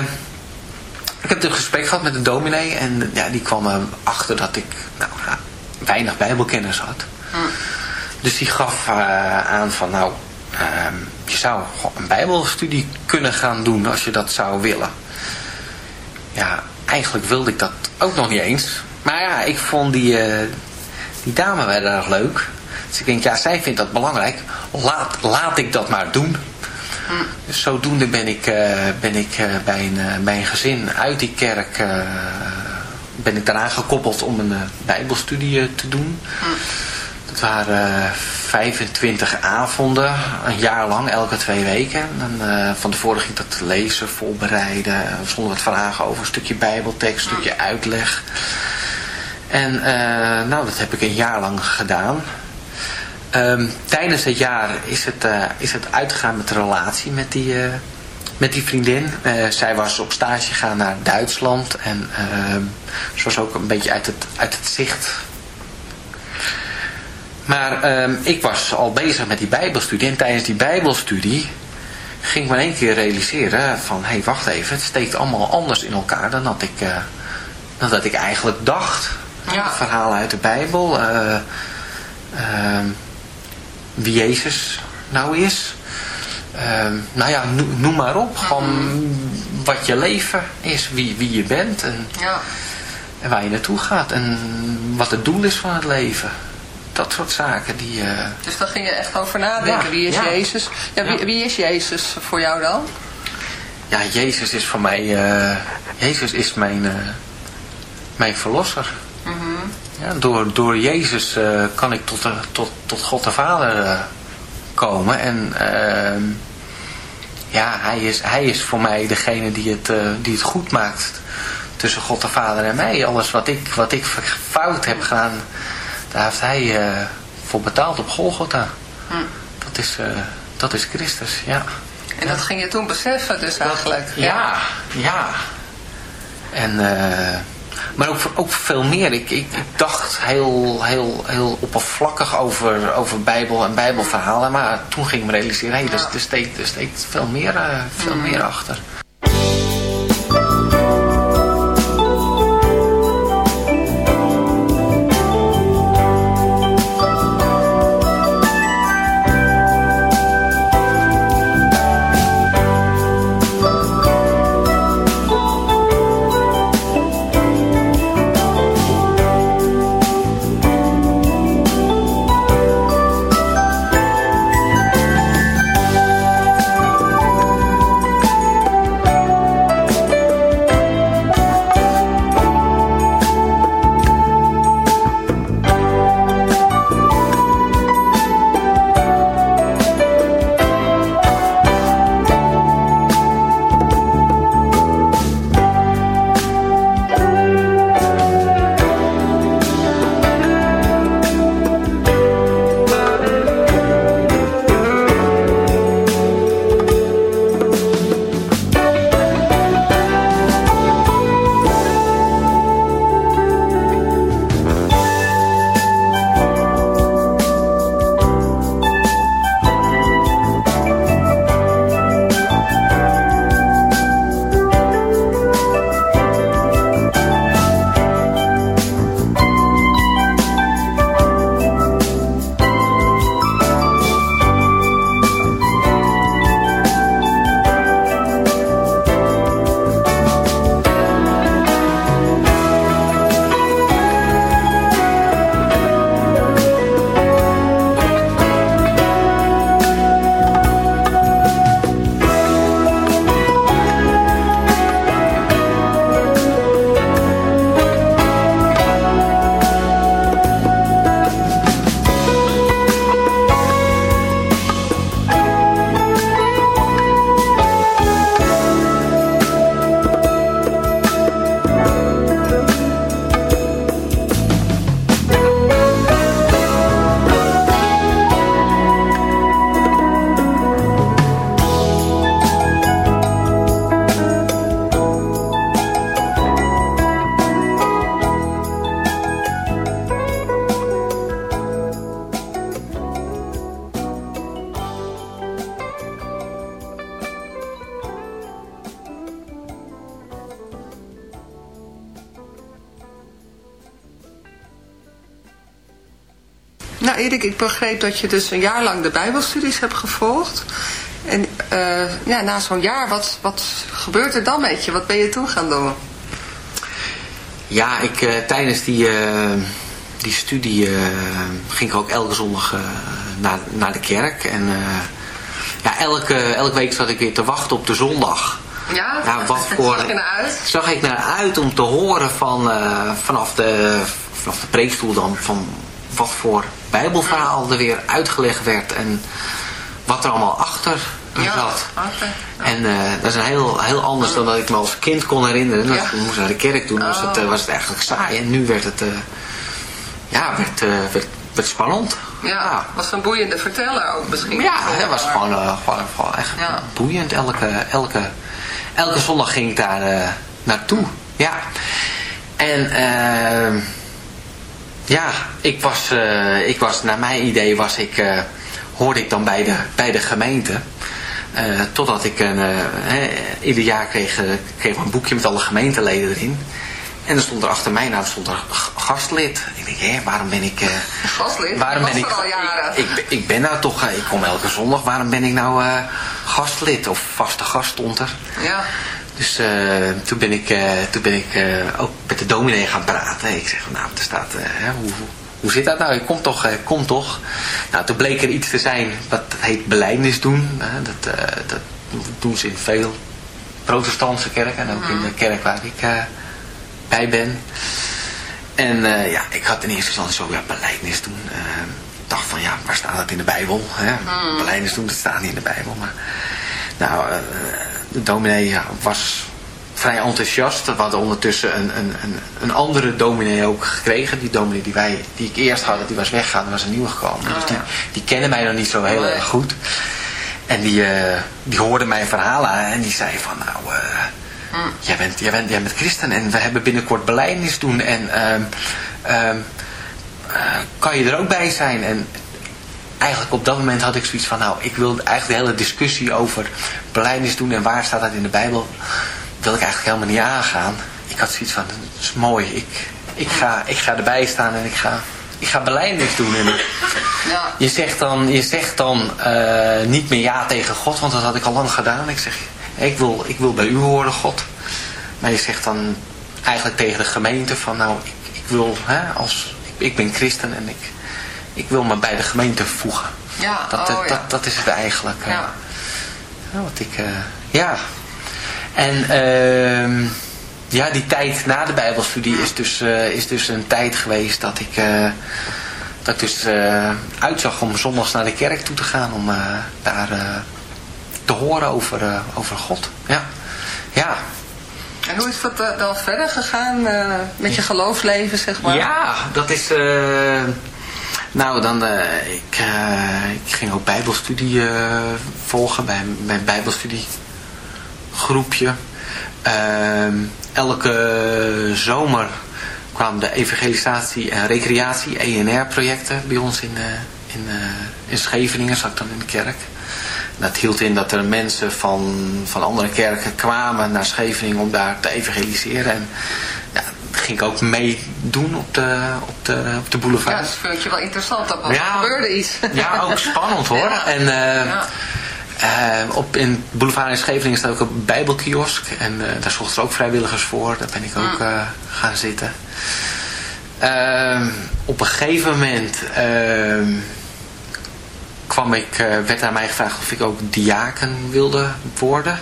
[SPEAKER 4] ik heb een gesprek gehad met de dominee en ja, die kwam achter dat ik nou, weinig bijbelkennis had. Mm. Dus die gaf uh, aan van nou, uh, je zou een bijbelstudie kunnen gaan doen als je dat zou willen. Ja, eigenlijk wilde ik dat ook nog niet eens. Maar ja, ik vond die, uh, die dame wel erg leuk. Dus ik denk, ja, zij vindt dat belangrijk. Laat, laat ik dat maar doen. Hm. Dus zodoende ben ik, uh, ben ik uh, bij, een, uh, bij een gezin uit die kerk ben ik daaraan gekoppeld om een bijbelstudie te doen. Hm. Dat waren 25 avonden, een jaar lang, elke twee weken. En, van tevoren ging ik dat lezen, voorbereiden. Er stonden wat vragen over een stukje bijbeltekst, een stukje uitleg. En nou, dat heb ik een jaar lang gedaan. Um, tijdens het jaar is het, uh, is het uitgegaan met de relatie met die, uh, met die vriendin. Uh, zij was op stage gegaan naar Duitsland. En ehm, ze was ook een beetje uit het, uit het zicht. Maar um, ik was al bezig met die bijbelstudie. En tijdens die bijbelstudie ging ik me in één keer realiseren van... Hé, hey, wacht even, het steekt allemaal anders in elkaar dan dat ik, dan dat ik eigenlijk dacht. Ja. Verhalen uit de Bijbel... wie Jezus nou is. Uh, nou ja, noem maar op. Gewoon wat je leven is, wie, wie je bent en, ja. en waar je naartoe gaat. En wat het doel is van het leven. Dat soort zaken. Die, uh...
[SPEAKER 3] Dus daar ging je echt over nadenken. Ja, wie is Jezus? Ja, wie, wie, is Jezus voor jou dan?
[SPEAKER 4] Ja, Jezus is voor mij... Uh, Jezus is mijn, uh, mijn verlosser. Ja, door, door Jezus uh, kan ik tot, de, tot, tot God de Vader uh, komen. En uh, ja, hij is, hij is voor mij degene die het, uh, die het goed maakt tussen God de Vader en mij. Alles wat ik, wat ik fout heb gedaan, daar heeft hij voor betaald op Golgotha. Hm. Dat, is, dat is Christus, ja.
[SPEAKER 3] En dat ging je toen beseffen dus eigenlijk?
[SPEAKER 4] ja, ja. ja. En... Maar ook, ook veel meer. Ik, ik, ik, dacht heel, heel, heel oppervlakkig over, over Bijbel en Bijbelverhalen. Maar toen ging ik me realiseren, hey, er, er, steekt, er steekt veel meer, uh, veel meer achter.
[SPEAKER 3] Nou Erik, ik begreep dat je dus een jaar lang de bijbelstudies hebt gevolgd. En uh, ja, na zo'n jaar, wat, wat gebeurt er dan met je? Wat ben je toen gaan doen?
[SPEAKER 4] Ja, ik, uh, tijdens die, uh, die studie ging ik ook elke zondag naar, naar de kerk. En ja, elke, elke week zat ik weer te wachten op de zondag.
[SPEAKER 3] Ja,
[SPEAKER 4] ja wat <laughs> voor,
[SPEAKER 3] zag je naar uit?
[SPEAKER 4] Zag ik naar uit om te horen van, vanaf, de, vanaf de preekstoel dan van wat voor bijbelverhaal er weer uitgelegd werd. En wat er allemaal achter
[SPEAKER 3] ja,
[SPEAKER 4] zat.
[SPEAKER 3] Ja.
[SPEAKER 4] En uh, dat is een heel, heel anders dan dat ik me als kind kon herinneren. Als ik moest naar de kerk doen, was, het, uh, was het eigenlijk saai. En nu werd het, uh, ja, werd, werd, werd spannend.
[SPEAKER 3] Ja, ja, was een boeiende verteller ook misschien.
[SPEAKER 4] Ja, het was gewoon, gewoon, gewoon echt ja. boeiend. Elke, elke, elke zondag ging ik daar naartoe. Ja. En ehm, ja, ik was, ik was, naar mijn idee was ik hoorde ik dan bij de, bij de gemeente. Uh, totdat ik een, uh, ieder jaar kreeg, kreeg een boekje met alle gemeenteleden erin. En er stond er achter mijn naam stond er gastlid. Ik denk, hé, waarom ben ik... Uh, <laughs>
[SPEAKER 3] gastlid?
[SPEAKER 4] Waarom ben ik,
[SPEAKER 3] al jaren.
[SPEAKER 4] Ik, ik, ik, ben nou toch, ik kom elke zondag, waarom ben ik nou gastlid? Of vaste gast stond er.
[SPEAKER 3] Ja.
[SPEAKER 4] Dus toen ben ik, toen ben ik ook met de dominee gaan praten. Ik zeg, nou, er staat, hoe, hoe zit dat nou? Kom toch, kom toch. Nou, toen bleek er iets te zijn, dat heet beleidnis doen. Dat, dat doen ze in veel protestantse kerken en ook in de kerk waar ik bij ben. En ja, ik had in eerste instantie zo, ja, beleidnis doen. Ik dacht van, ja, waar staat dat in de Bijbel? Hè?
[SPEAKER 3] Mm.
[SPEAKER 4] Beleidnis doen, dat staat niet in de Bijbel. Maar, nou, de dominee ja, was vrij enthousiast. We hadden ondertussen een, een, een, een, andere dominee ook gekregen. Die dominee die, wij, die ik eerst had, die was weggegaan. Er was een nieuwe gekomen.
[SPEAKER 3] Oh,
[SPEAKER 4] dus die,
[SPEAKER 3] ja.
[SPEAKER 4] die kennen mij nog niet zo heel erg goed. En die, uh, die hoorde mijn verhaal aan. En die zei van nou... Uh,
[SPEAKER 3] mm.
[SPEAKER 4] jij, bent, jij, bent, jij bent christen. En we hebben binnenkort beleidnis doen. En uh, kan je er ook bij zijn? En eigenlijk op dat moment had ik zoiets van... Nou, ik wil eigenlijk de hele discussie over beleidnis doen. En waar staat dat in de Bijbel wil ik eigenlijk helemaal niet aangaan. Ik had zoiets van, dat is mooi. Ik, ik, ga, ik ga erbij staan en ik ga, ik ga beleidnis doen. En
[SPEAKER 3] ja.
[SPEAKER 4] Je zegt dan, je zegt dan uh, niet meer ja tegen God, want dat had ik al lang gedaan. Ik zeg, ik wil, ik wil bij u horen, God. Maar je zegt dan eigenlijk tegen de gemeente van, nou, ik, ik wil, hè, als, ik, ik ben christen en ik, ik wil me bij de gemeente voegen.
[SPEAKER 3] Ja,
[SPEAKER 4] dat,
[SPEAKER 3] oh,
[SPEAKER 4] dat,
[SPEAKER 3] ja.
[SPEAKER 4] dat is het eigenlijk. Uh,
[SPEAKER 3] Ja.
[SPEAKER 4] wat ik, uh, ja... En uh, ja, die tijd na de bijbelstudie is dus, is dus een tijd geweest dat ik, dat ik dus uh, uitzag om zondags naar de kerk toe te gaan. Om daar te horen over, over God. Ja. ja.
[SPEAKER 3] En hoe is dat dan verder gegaan met je geloofsleven, zeg maar?
[SPEAKER 4] Ja, dat is... nou, dan... ik, ik ging ook bijbelstudie volgen bij mijn bijbelstudie groepje. Uh, elke zomer kwamen de evangelisatie en recreatie, ENR-projecten bij ons in, in, in Scheveningen, zat ik dan in de kerk. Dat hield in dat er mensen van, van andere kerken kwamen naar Scheveningen om daar te evangeliseren. En ging ik ook meedoen op de, op, de, op de boulevard.
[SPEAKER 3] Ja, dat vind je wel interessant. Dat was, ja, gebeurde iets.
[SPEAKER 4] Ja, ook spannend hoor. <laughs>
[SPEAKER 3] Ja.
[SPEAKER 4] En,
[SPEAKER 3] ja.
[SPEAKER 4] Uh, op in Boulevard in Scheveningen staat ook een bijbelkiosk. En uh, daar zochten ze ook vrijwilligers voor. Daar ben ik ook uh, gaan zitten. op een gegeven moment kwam ik, werd aan mij gevraagd of ik ook diaken wilde worden.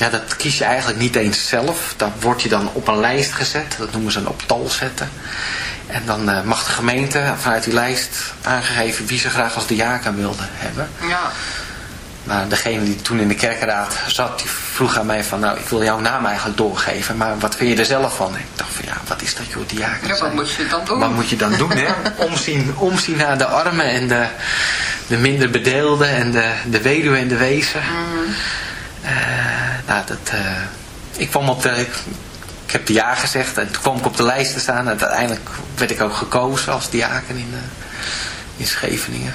[SPEAKER 4] Ja, dat kies je eigenlijk niet eens zelf. Dat word je dan op een lijst gezet. Dat noemen ze een op tal zetten. En dan uh, mag de gemeente vanuit die lijst aangegeven wie ze graag als diaken wilde hebben.
[SPEAKER 3] Ja.
[SPEAKER 4] Maar degene die toen in de kerkenraad zat, die vroeg aan mij van, nou, ik wil jouw naam eigenlijk doorgeven, maar wat vind je er zelf van? Ik dacht van, ja, wat is dat joh, diaken
[SPEAKER 3] Ja, wat moet je dan doen?
[SPEAKER 4] Wat moet je dan doen, hè? <laughs> Omzien, omzien naar de armen en de, de minder bedeelden en de, de weduwe en de wezen.
[SPEAKER 3] Mm.
[SPEAKER 4] Uh, nou, dat, uh, ik kwam op de... Ik, ik heb ja gezegd en toen kwam ik op de lijst te staan. En uiteindelijk werd ik ook gekozen als diaken in, uh, in Scheveningen.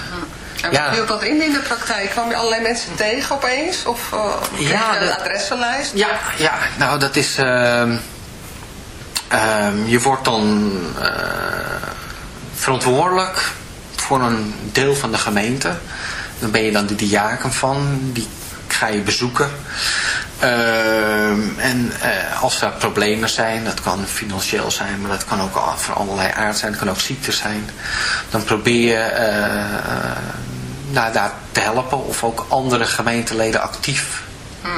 [SPEAKER 3] En ja. hield dat in in de praktijk? Kwam je allerlei mensen tegen opeens? Of uh,
[SPEAKER 4] ja,
[SPEAKER 3] je een adressenlijst?
[SPEAKER 4] Ja, ja, nou dat is... Uh, je wordt dan verantwoordelijk voor een deel van de gemeente. Dan ben je dan de diaken van, die ga je bezoeken. Ehm, en eh, als er problemen zijn, dat kan financieel zijn, maar dat kan ook van allerlei aard zijn, dat kan ook ziekte zijn. Dan probeer je uh, nou, daar te helpen of ook andere gemeenteleden actief
[SPEAKER 3] Hm.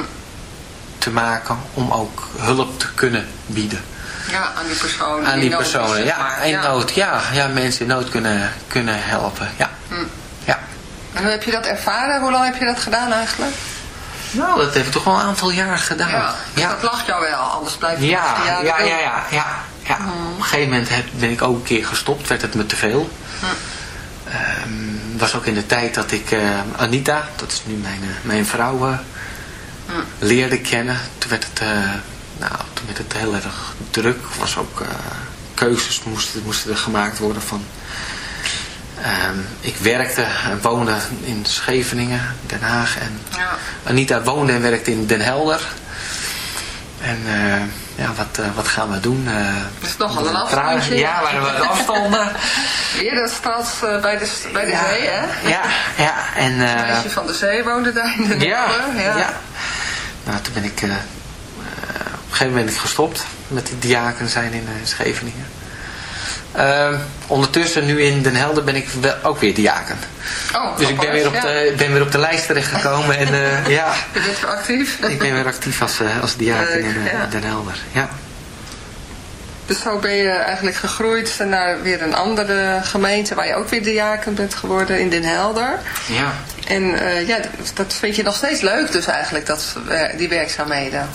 [SPEAKER 4] te maken om ook hulp te kunnen bieden.
[SPEAKER 3] Ja, aan die personen.
[SPEAKER 4] Aan die personen, ja,
[SPEAKER 3] maar.
[SPEAKER 4] in nood, ja, ja, mensen in nood kunnen, kunnen helpen, ja.
[SPEAKER 3] Hm.
[SPEAKER 4] ja.
[SPEAKER 3] En hoe heb je dat ervaren? Hoe lang heb je dat gedaan eigenlijk?
[SPEAKER 4] Nou, dat ik toch wel een aantal jaar gedaan.
[SPEAKER 3] Ja,
[SPEAKER 4] ja.
[SPEAKER 3] dat lag jou wel, anders blijf je
[SPEAKER 4] Ja, ja, ja, ja, ja, ja. Op een gegeven moment heb, ben ik ook een keer gestopt, werd het me te veel. Ehm, was ook in de tijd dat ik eh, Anita, dat is nu mijn, eh, mijn vrouw, eh, leerde kennen. Toen werd het, nou, toen werd het heel erg druk. Was ook keuzes moesten, moesten er gemaakt worden van... Ehm, ik werkte en woonde in Scheveningen, Den Haag. En
[SPEAKER 3] Ja.
[SPEAKER 4] Anita woonde en werkte in Den Helder. En eh, ja, wat, eh, wat gaan we doen?
[SPEAKER 3] Dat is nogal een afstandje.
[SPEAKER 4] Ja, waar we afstonden. <laughs>
[SPEAKER 3] Weer dat staat bij de, bij de
[SPEAKER 4] ja,
[SPEAKER 3] zee, hè?
[SPEAKER 4] Ja, ja. En, <laughs>
[SPEAKER 3] meisje van de zee woonde daar in de
[SPEAKER 4] ja,
[SPEAKER 3] Helder,
[SPEAKER 4] ja. Nou, toen ben ik... op een gegeven moment ben ik gestopt met die diaken zijn in Scheveningen. Ehm, ondertussen, nu in Den Helder, ben ik wel, ook weer diaken.
[SPEAKER 3] Oh,
[SPEAKER 4] Dus ik ben weer, op
[SPEAKER 3] ja.
[SPEAKER 4] de, ben weer op de lijst terechtgekomen. en eh, <laughs> ja,
[SPEAKER 3] Je bent weer actief. <laughs>
[SPEAKER 4] ik ben weer actief als, eh, als diaken in, eh,
[SPEAKER 3] ja.
[SPEAKER 4] Den Helder. Ja.
[SPEAKER 3] Dus zo ben je eigenlijk gegroeid naar weer een andere gemeente waar je ook weer diaken bent geworden in Den Helder.
[SPEAKER 4] ja.
[SPEAKER 3] En eh, ja, dat- vind je nog steeds leuk dus eigenlijk, dat, eh, die werkzaamheden.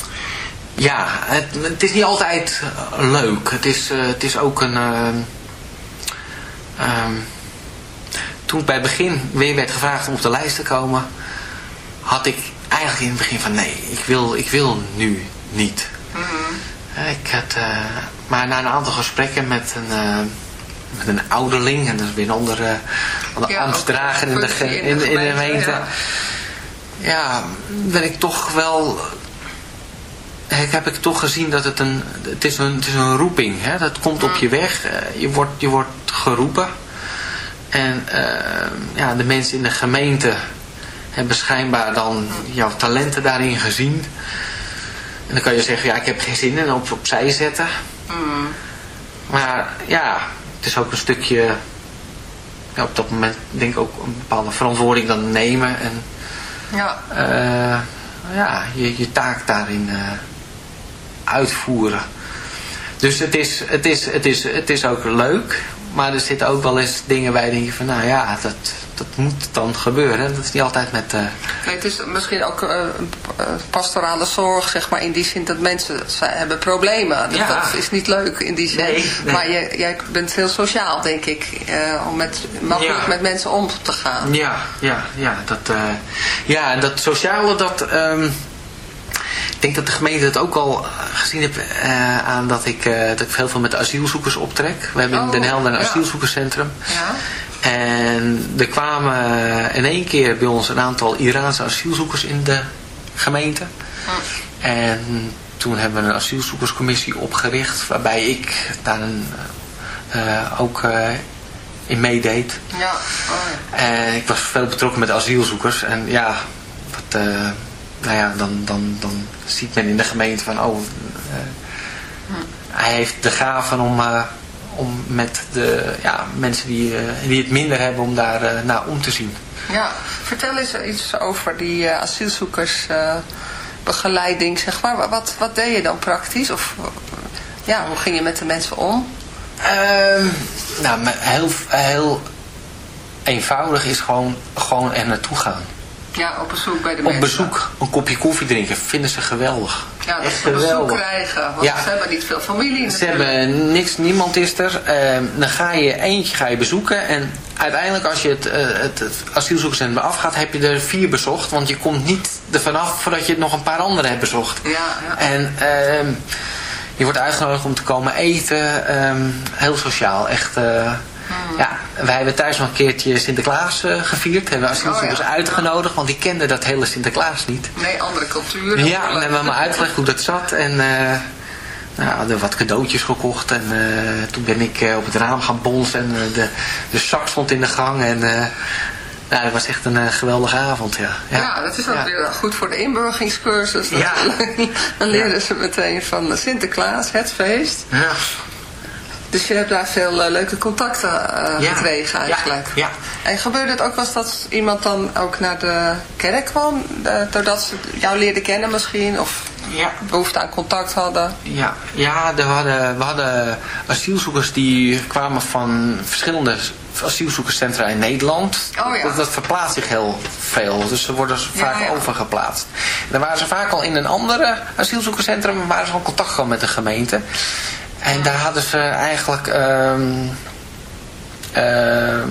[SPEAKER 4] Ja, het, het is niet altijd eh, leuk. Het is, eh, het is ook een... ehm, ehm, toen ik bij het begin weer werd gevraagd om op de lijst te komen... had ik eigenlijk in het begin van nee, ik wil, ik wil nu niet. Eh, Ik had, eh, maar na een aantal gesprekken met een, eh, met een ouderling... en dat is weer een andere, andere
[SPEAKER 3] Ja,
[SPEAKER 4] ambtsdrager in de,
[SPEAKER 3] in de
[SPEAKER 4] in, de
[SPEAKER 3] gemeente, ja.
[SPEAKER 4] ja, ben ik toch wel heb ik toch gezien dat het een, het is een, het is een roeping. Hè? Dat komt op je weg. eh, je, wordt, je wordt geroepen. En eh, ja, de mensen in de gemeente hebben schijnbaar dan jouw talenten daarin gezien. En dan kan je zeggen, ja ik heb geen zin in op, opzij zetten. Maar ja, het is ook een stukje, ja, op dat moment denk ik ook een bepaalde verantwoording dan nemen. En
[SPEAKER 3] Ja,
[SPEAKER 4] eh, ja, je, je taak daarin uitvoeren. Dus het is, het, is, het, is, het is ook leuk, maar er zitten ook wel eens dingen bij die denk je van, nou ja, dat, dat moet dan gebeuren. Dat is niet altijd met... eh,
[SPEAKER 3] nee, het is misschien ook eh, een eh, pastorale zorg, zeg maar, in die zin dat mensen hebben problemen. Dus
[SPEAKER 4] Ja.
[SPEAKER 3] Dat is niet leuk in die zin.
[SPEAKER 4] Nee, nee.
[SPEAKER 3] Maar jij, jij bent heel sociaal, denk ik, eh, om met, makkelijk
[SPEAKER 4] Ja.
[SPEAKER 3] met mensen om te gaan.
[SPEAKER 4] Ja, ja, ja. Dat, eh, ja, en dat sociale, dat... ehm, ik denk dat de gemeente het ook al gezien heeft eh, aan dat ik, eh, dat ik heel veel met de asielzoekers optrek. We hebben in
[SPEAKER 3] Oh,
[SPEAKER 4] Den Helder een
[SPEAKER 3] ja.
[SPEAKER 4] asielzoekerscentrum.
[SPEAKER 3] Ja?
[SPEAKER 4] En er kwamen in één keer bij ons een aantal Iraanse asielzoekers in de gemeente. En toen hebben we een asielzoekerscommissie opgericht waarbij ik daar een, eh, ook eh, in meedeed.
[SPEAKER 3] Ja, oh ja.
[SPEAKER 4] En ik was veel betrokken met asielzoekers. En ja, dat, eh, nou ja dan, dan, dan ziet men in de gemeente van, oh, eh, hij heeft de gaven om, eh, om met de ja, mensen die, eh, die het minder hebben, om daar naar om te zien.
[SPEAKER 3] Ja, vertel eens iets over die asielzoekersbegeleiding, zeg maar. Wat- Wat, deed je dan praktisch? Of ja, hoe ging je met de mensen om?
[SPEAKER 4] Ehm, nou, heel, heel eenvoudig is gewoon, gewoon er naartoe gaan.
[SPEAKER 3] Ja, op bezoek bij de
[SPEAKER 4] Op
[SPEAKER 3] mensen.
[SPEAKER 4] bezoek een kopje koffie drinken, vinden ze geweldig.
[SPEAKER 3] Ja, dat
[SPEAKER 4] Echt
[SPEAKER 3] ze bezoek
[SPEAKER 4] geweldig.
[SPEAKER 3] krijgen. Want
[SPEAKER 4] Ja.
[SPEAKER 3] ze hebben niet veel familie
[SPEAKER 4] Ze hebben niks, niemand is er. Ehm, dan ga je eentje ga je bezoeken. En uiteindelijk als je het, eh, het, het asielzoekerscentrum afgaat, heb je er vier bezocht. Want je komt niet er vanaf voordat je nog een paar andere hebt bezocht.
[SPEAKER 3] Ja, ja.
[SPEAKER 4] En ehm, je wordt uitgenodigd om te komen eten. ehm, heel sociaal. Echt, eh. Ja, wij hebben thuis nog een keertje Sinterklaas eh, gevierd. Hebben we asielzoekers
[SPEAKER 3] Oh ja.
[SPEAKER 4] uitgenodigd. Want die kenden dat hele Sinterklaas niet.
[SPEAKER 3] Nee, andere culturen.
[SPEAKER 4] Ja, en hebben we maar uitgelegd hoe dat zat. En eh, nou, we hadden wat cadeautjes gekocht en toen ben ik op het raam gaan bonzen en de, de zak stond in de gang en nou, dat was echt een geweldige avond, ja.
[SPEAKER 3] Ja, ja dat is ook weer goed voor de inburgingscursus. Ja. <laughs> Dan leren ze meteen van Sinterklaas, het feest. Ja. Dus je hebt daar veel leuke contacten uh, gekregen eigenlijk.
[SPEAKER 4] Ja.
[SPEAKER 3] En gebeurde het ook wel eens dat iemand dan ook naar de kerk kwam? doordat ze jou leerden kennen misschien? Of ja. behoefte aan contact hadden?
[SPEAKER 4] Ja, ja we, hadden, we hadden asielzoekers die kwamen van verschillende asielzoekerscentra in Nederland.
[SPEAKER 3] Oh ja.
[SPEAKER 4] dat, dat, verplaatst zich heel veel. Dus ze worden vaak overgeplaatst. En dan waren ze vaak al in een andere asielzoekerscentrum. Maar waren ze al contact gewoon met de gemeente. En daar hadden ze eigenlijk... Ehm, ehm,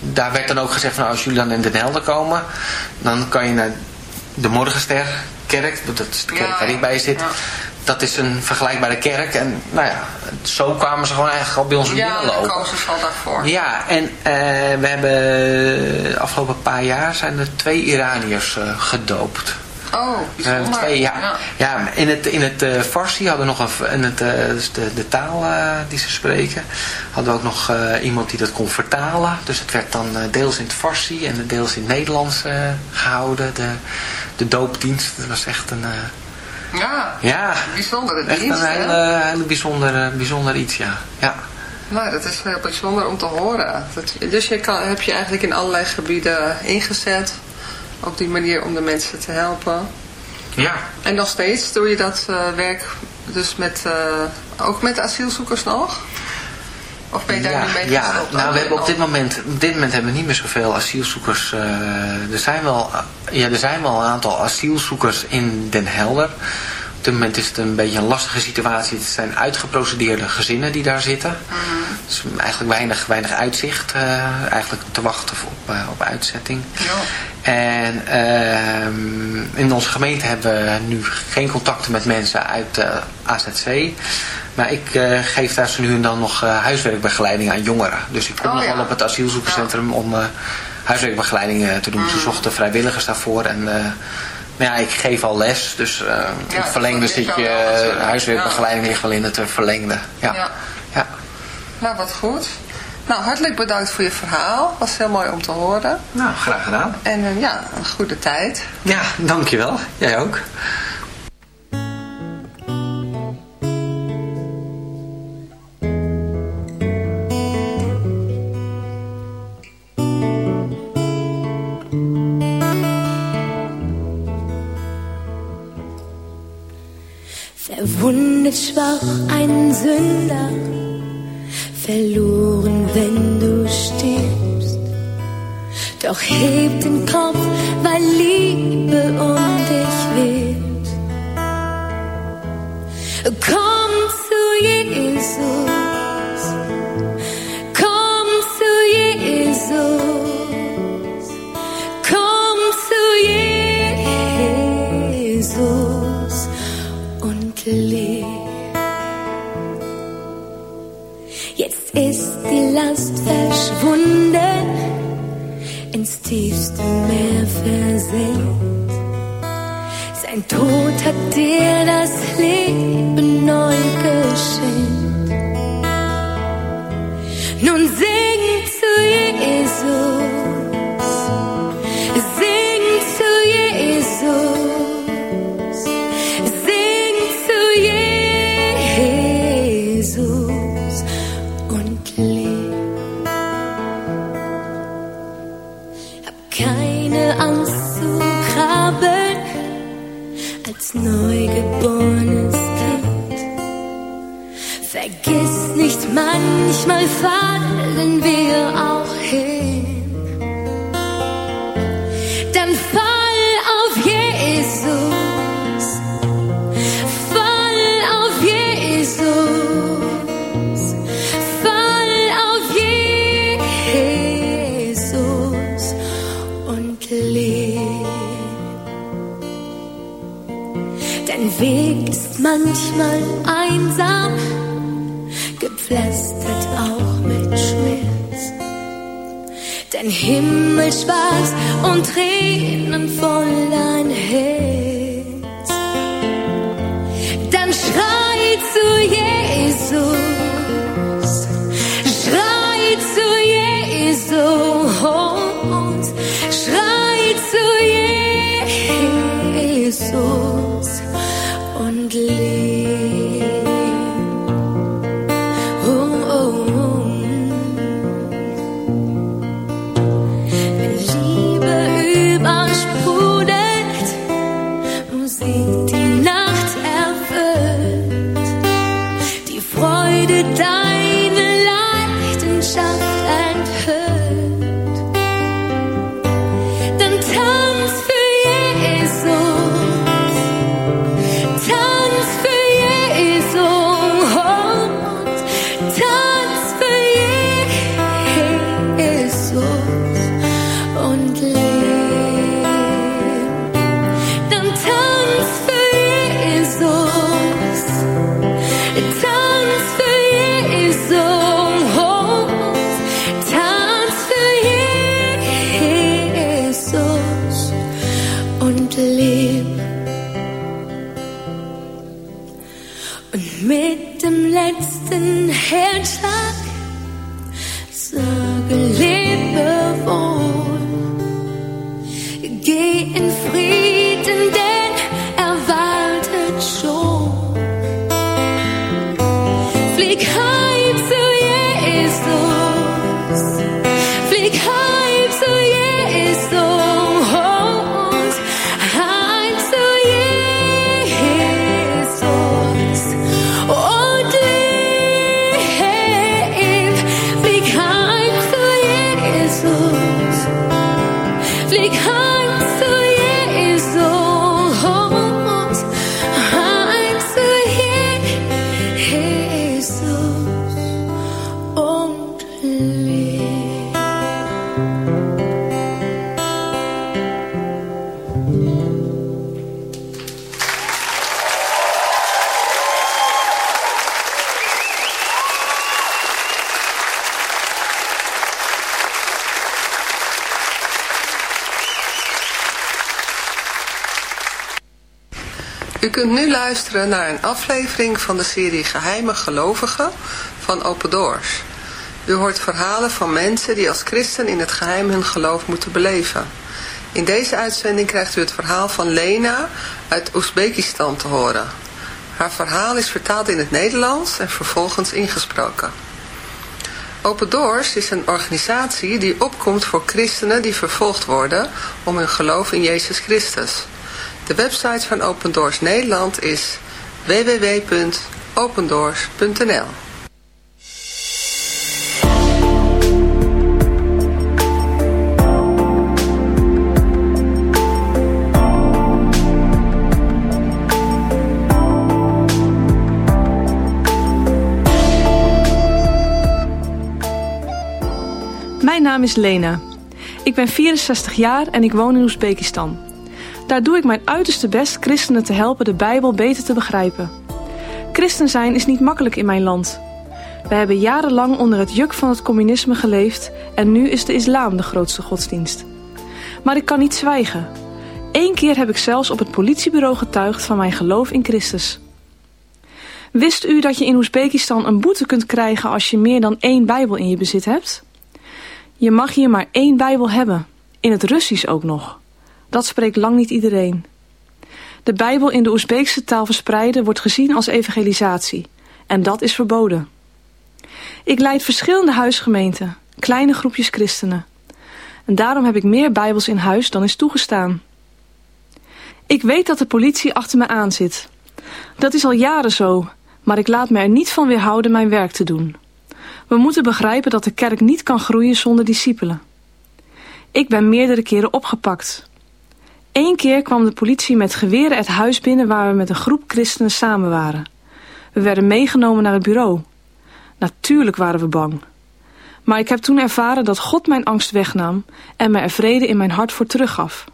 [SPEAKER 4] daar werd dan ook gezegd van als jullie dan in Den Helder komen, dan kan je naar de Morgensterkerk, dat is de kerk waar ik bij zit. Dat is een vergelijkbare kerk. En nou ja, zo kwamen ze gewoon eigenlijk al bij ons
[SPEAKER 3] ja,
[SPEAKER 4] binnenlopen.
[SPEAKER 3] Ja, kozen ze al daarvoor.
[SPEAKER 4] Ja, en uh, we hebben de afgelopen paar jaar zijn er twee Iraniërs uh, gedoopt.
[SPEAKER 3] Oh, bijzonder.
[SPEAKER 4] Twee, ja. ja. ja. in het, in het uh, Farsi hadden we nog een, in het, uh, dus de, de taal die ze spreken, hadden we ook nog iemand die dat kon vertalen. Dus het werd dan deels in het Farsi en deels in het Nederlands gehouden. De, de doopdienst, dat was echt een...
[SPEAKER 3] ja,
[SPEAKER 4] ja,
[SPEAKER 3] bijzondere
[SPEAKER 4] dienst.
[SPEAKER 3] Echt
[SPEAKER 4] een hele, bijzonder iets, ja. ja.
[SPEAKER 3] Nou, dat is heel bijzonder om te horen. Dat, dus je kan, heb je eigenlijk in allerlei gebieden ingezet op die manier om de mensen te helpen.
[SPEAKER 4] Ja.
[SPEAKER 3] En nog steeds doe je dat uh, werk dus met, uh, ook met asielzoekers nog? Of ben je daar
[SPEAKER 4] ja,
[SPEAKER 3] nu mee
[SPEAKER 4] Ja, nou we hebben op dit moment, op dit moment hebben we niet meer zoveel asielzoekers. Uh, er, zijn wel, ja, er zijn wel een aantal asielzoekers in Den Helder. Op dit moment is het een beetje een lastige situatie. Het zijn uitgeprocedeerde gezinnen die daar zitten. Mm -hmm. Dus eigenlijk weinig, weinig uitzicht. Uh, eigenlijk te wachten op, uh, op uitzetting.
[SPEAKER 3] Ja.
[SPEAKER 4] En uh, in onze gemeente hebben we nu geen contacten met mensen uit de AZC. Maar ik geef daar zo nu en dan nog huiswerkbegeleiding aan jongeren. Dus ik kom
[SPEAKER 3] oh,
[SPEAKER 4] nog
[SPEAKER 3] ja.
[SPEAKER 4] wel op het asielzoekerscentrum om huiswerkbegeleiding te doen. Ze zochten vrijwilligers daarvoor. En ja, ik geef al les. Dus ja, in het verlengde zit je huiswerkbegeleiding ligt wel in het verlengde. Ja.
[SPEAKER 3] ja.
[SPEAKER 4] ja.
[SPEAKER 3] Nou, wat goed. Nou, hartelijk bedankt voor je verhaal. Was heel mooi om te horen.
[SPEAKER 4] Nou, graag gedaan.
[SPEAKER 3] En uh, ja, een goede tijd.
[SPEAKER 4] Ja, dankjewel. Jij ook.
[SPEAKER 5] Schwach ein Sünder verloren, wenn du stirbst. Doch heb den Kopf, weil Liebe um Sein Tod hat dir das Leben manchmal einsam, gepflastert auch mit Schmerz. Dein Himmel schwarz und Tränen voll dein Herz. Dann schrei zu Jesus
[SPEAKER 3] kunt nu luisteren naar een aflevering van de serie Geheime Gelovigen van Open Doors. U hoort verhalen van mensen die als christen in het geheim hun geloof moeten beleven. In deze uitzending krijgt u het verhaal van Lena uit Oezbekistan te horen. Haar verhaal is vertaald in het Nederlands en vervolgens ingesproken. Open Doors is een organisatie die opkomt voor christenen die vervolgd worden om hun geloof in Jezus Christus. De website van Open Doors Nederland is www.opendoors.nl
[SPEAKER 6] Mijn naam is Lena. Ik ben 64 jaar en ik woon in Oezbekistan. Daar doe ik mijn uiterste best christenen te helpen de Bijbel beter te begrijpen. Christen zijn is niet makkelijk in mijn land. We hebben jarenlang onder het juk van het communisme geleefd en nu is de islam de grootste godsdienst. Maar ik kan niet zwijgen. Eén keer heb ik zelfs op het politiebureau getuigd van mijn geloof in Christus. Wist u dat je in Oezbekistan een boete kunt krijgen als je meer dan één Bijbel in je bezit hebt? Je mag hier maar één Bijbel hebben, in het Russisch ook nog. Dat spreekt lang niet iedereen. De Bijbel in de Oezbeekse taal verspreiden wordt gezien als evangelisatie. En dat is verboden. Ik leid verschillende huisgemeenten, kleine groepjes christenen. En daarom heb ik meer Bijbels in huis dan is toegestaan. Ik weet dat de politie achter me aan zit. Dat is al jaren zo, maar ik laat me er niet van weerhouden mijn werk te doen. We moeten begrijpen dat de kerk niet kan groeien zonder discipelen. Ik ben meerdere keren opgepakt. Eén keer kwam de politie met geweren het huis binnen waar we met een groep christenen samen waren. We werden meegenomen naar het bureau. Natuurlijk waren we bang. Maar ik heb toen ervaren dat God mijn angst wegnam en me er vrede in mijn hart voor teruggaf.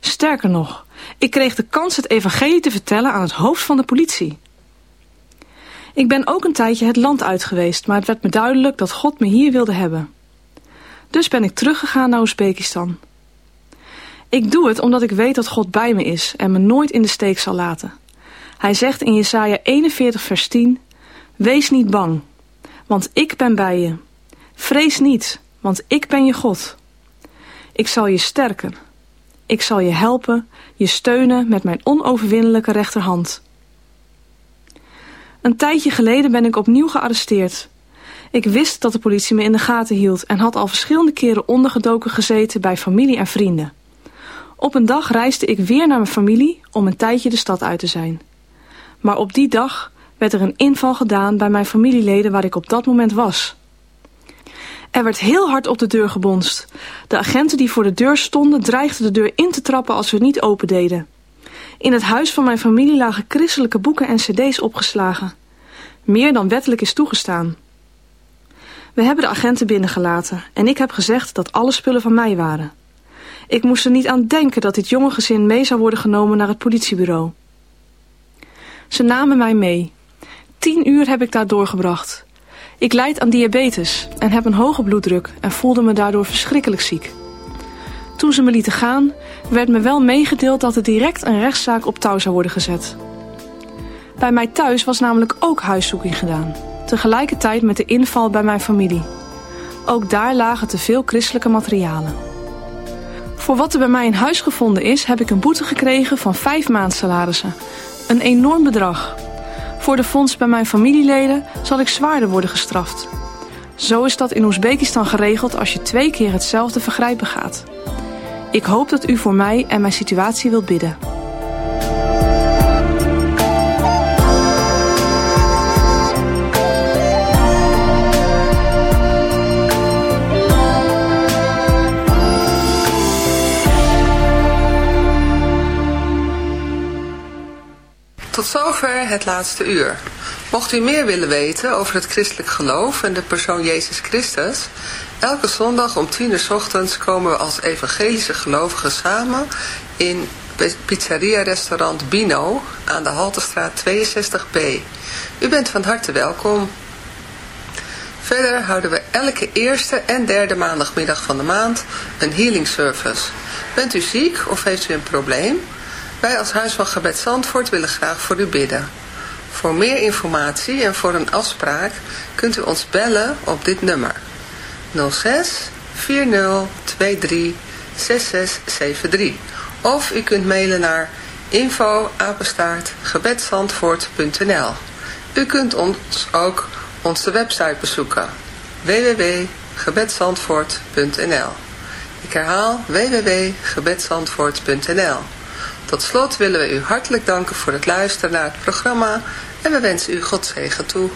[SPEAKER 6] Sterker nog, ik kreeg de kans het evangelie te vertellen aan het hoofd van de politie. Ik ben ook een tijdje het land uit geweest, maar het werd me duidelijk dat God me hier wilde hebben. Dus ben ik teruggegaan naar Oezbekistan. Ik doe het omdat ik weet dat God bij me is en me nooit in de steek zal laten. Hij zegt in Jesaja 41 vers 10, Wees niet bang, want ik ben bij je. Vrees niet, want ik ben je God. Ik zal je sterken. ik zal je helpen, je steunen met mijn onoverwinnelijke rechterhand. Een tijdje geleden ben ik opnieuw gearresteerd. Ik wist dat de politie me in de gaten hield en had al verschillende keren ondergedoken gezeten bij familie en vrienden. Op een dag reisde ik weer naar mijn familie om een tijdje de stad uit te zijn. Maar op die dag werd er een inval gedaan bij mijn familieleden waar ik op dat moment was. Er werd heel hard op de deur gebonst. De agenten die voor de deur stonden dreigden de deur in te trappen als we niet open deden. In het huis van mijn familie lagen christelijke boeken en cd's opgeslagen. Meer dan wettelijk is toegestaan. We hebben de agenten binnengelaten en ik heb gezegd dat alle spullen van mij waren. Ik moest er niet aan denken dat dit jonge gezin mee zou worden genomen naar het politiebureau. Ze namen mij mee. Tien uur heb ik daar doorgebracht. Ik lijd aan diabetes en heb een hoge bloeddruk en voelde me daardoor verschrikkelijk ziek. Toen ze me lieten gaan, werd me wel meegedeeld dat er direct een rechtszaak op touw zou worden gezet. Bij mij thuis was namelijk ook huiszoeking gedaan, tegelijkertijd met de inval bij mijn familie. Ook daar lagen te veel christelijke materialen. Voor wat er bij mij in huis gevonden is, heb ik een boete gekregen van vijf maandsalarissen. Een enorm bedrag. Voor de fonds bij mijn familieleden zal ik zwaarder worden gestraft. Zo is dat in Oezbekistan geregeld als je twee keer hetzelfde vergrijp begaat. Ik hoop dat u voor mij en mijn situatie wilt bidden.
[SPEAKER 3] Tot zover het laatste uur. Mocht u meer willen weten over het christelijk geloof en de persoon Jezus Christus, elke zondag om tien uur s ochtends komen we als evangelische gelovigen samen in pizzeria restaurant Bino aan de Haltestraat 62b. U bent van harte welkom. Verder houden we elke eerste en derde maandagmiddag van de maand een healing service. Bent u ziek of heeft u een probleem? Wij als Huis van Gebed Zandvoort willen graag voor u bidden. Voor meer informatie en voor een afspraak kunt u ons bellen op dit nummer. 06 40 23 6673 of u kunt mailen naar info U kunt ons ook onze website bezoeken www.gebedsandvoort.nl Ik herhaal www.gebedsandvoort.nl tot slot willen we u hartelijk danken voor het luisteren naar het programma en we wensen u God zegen toe.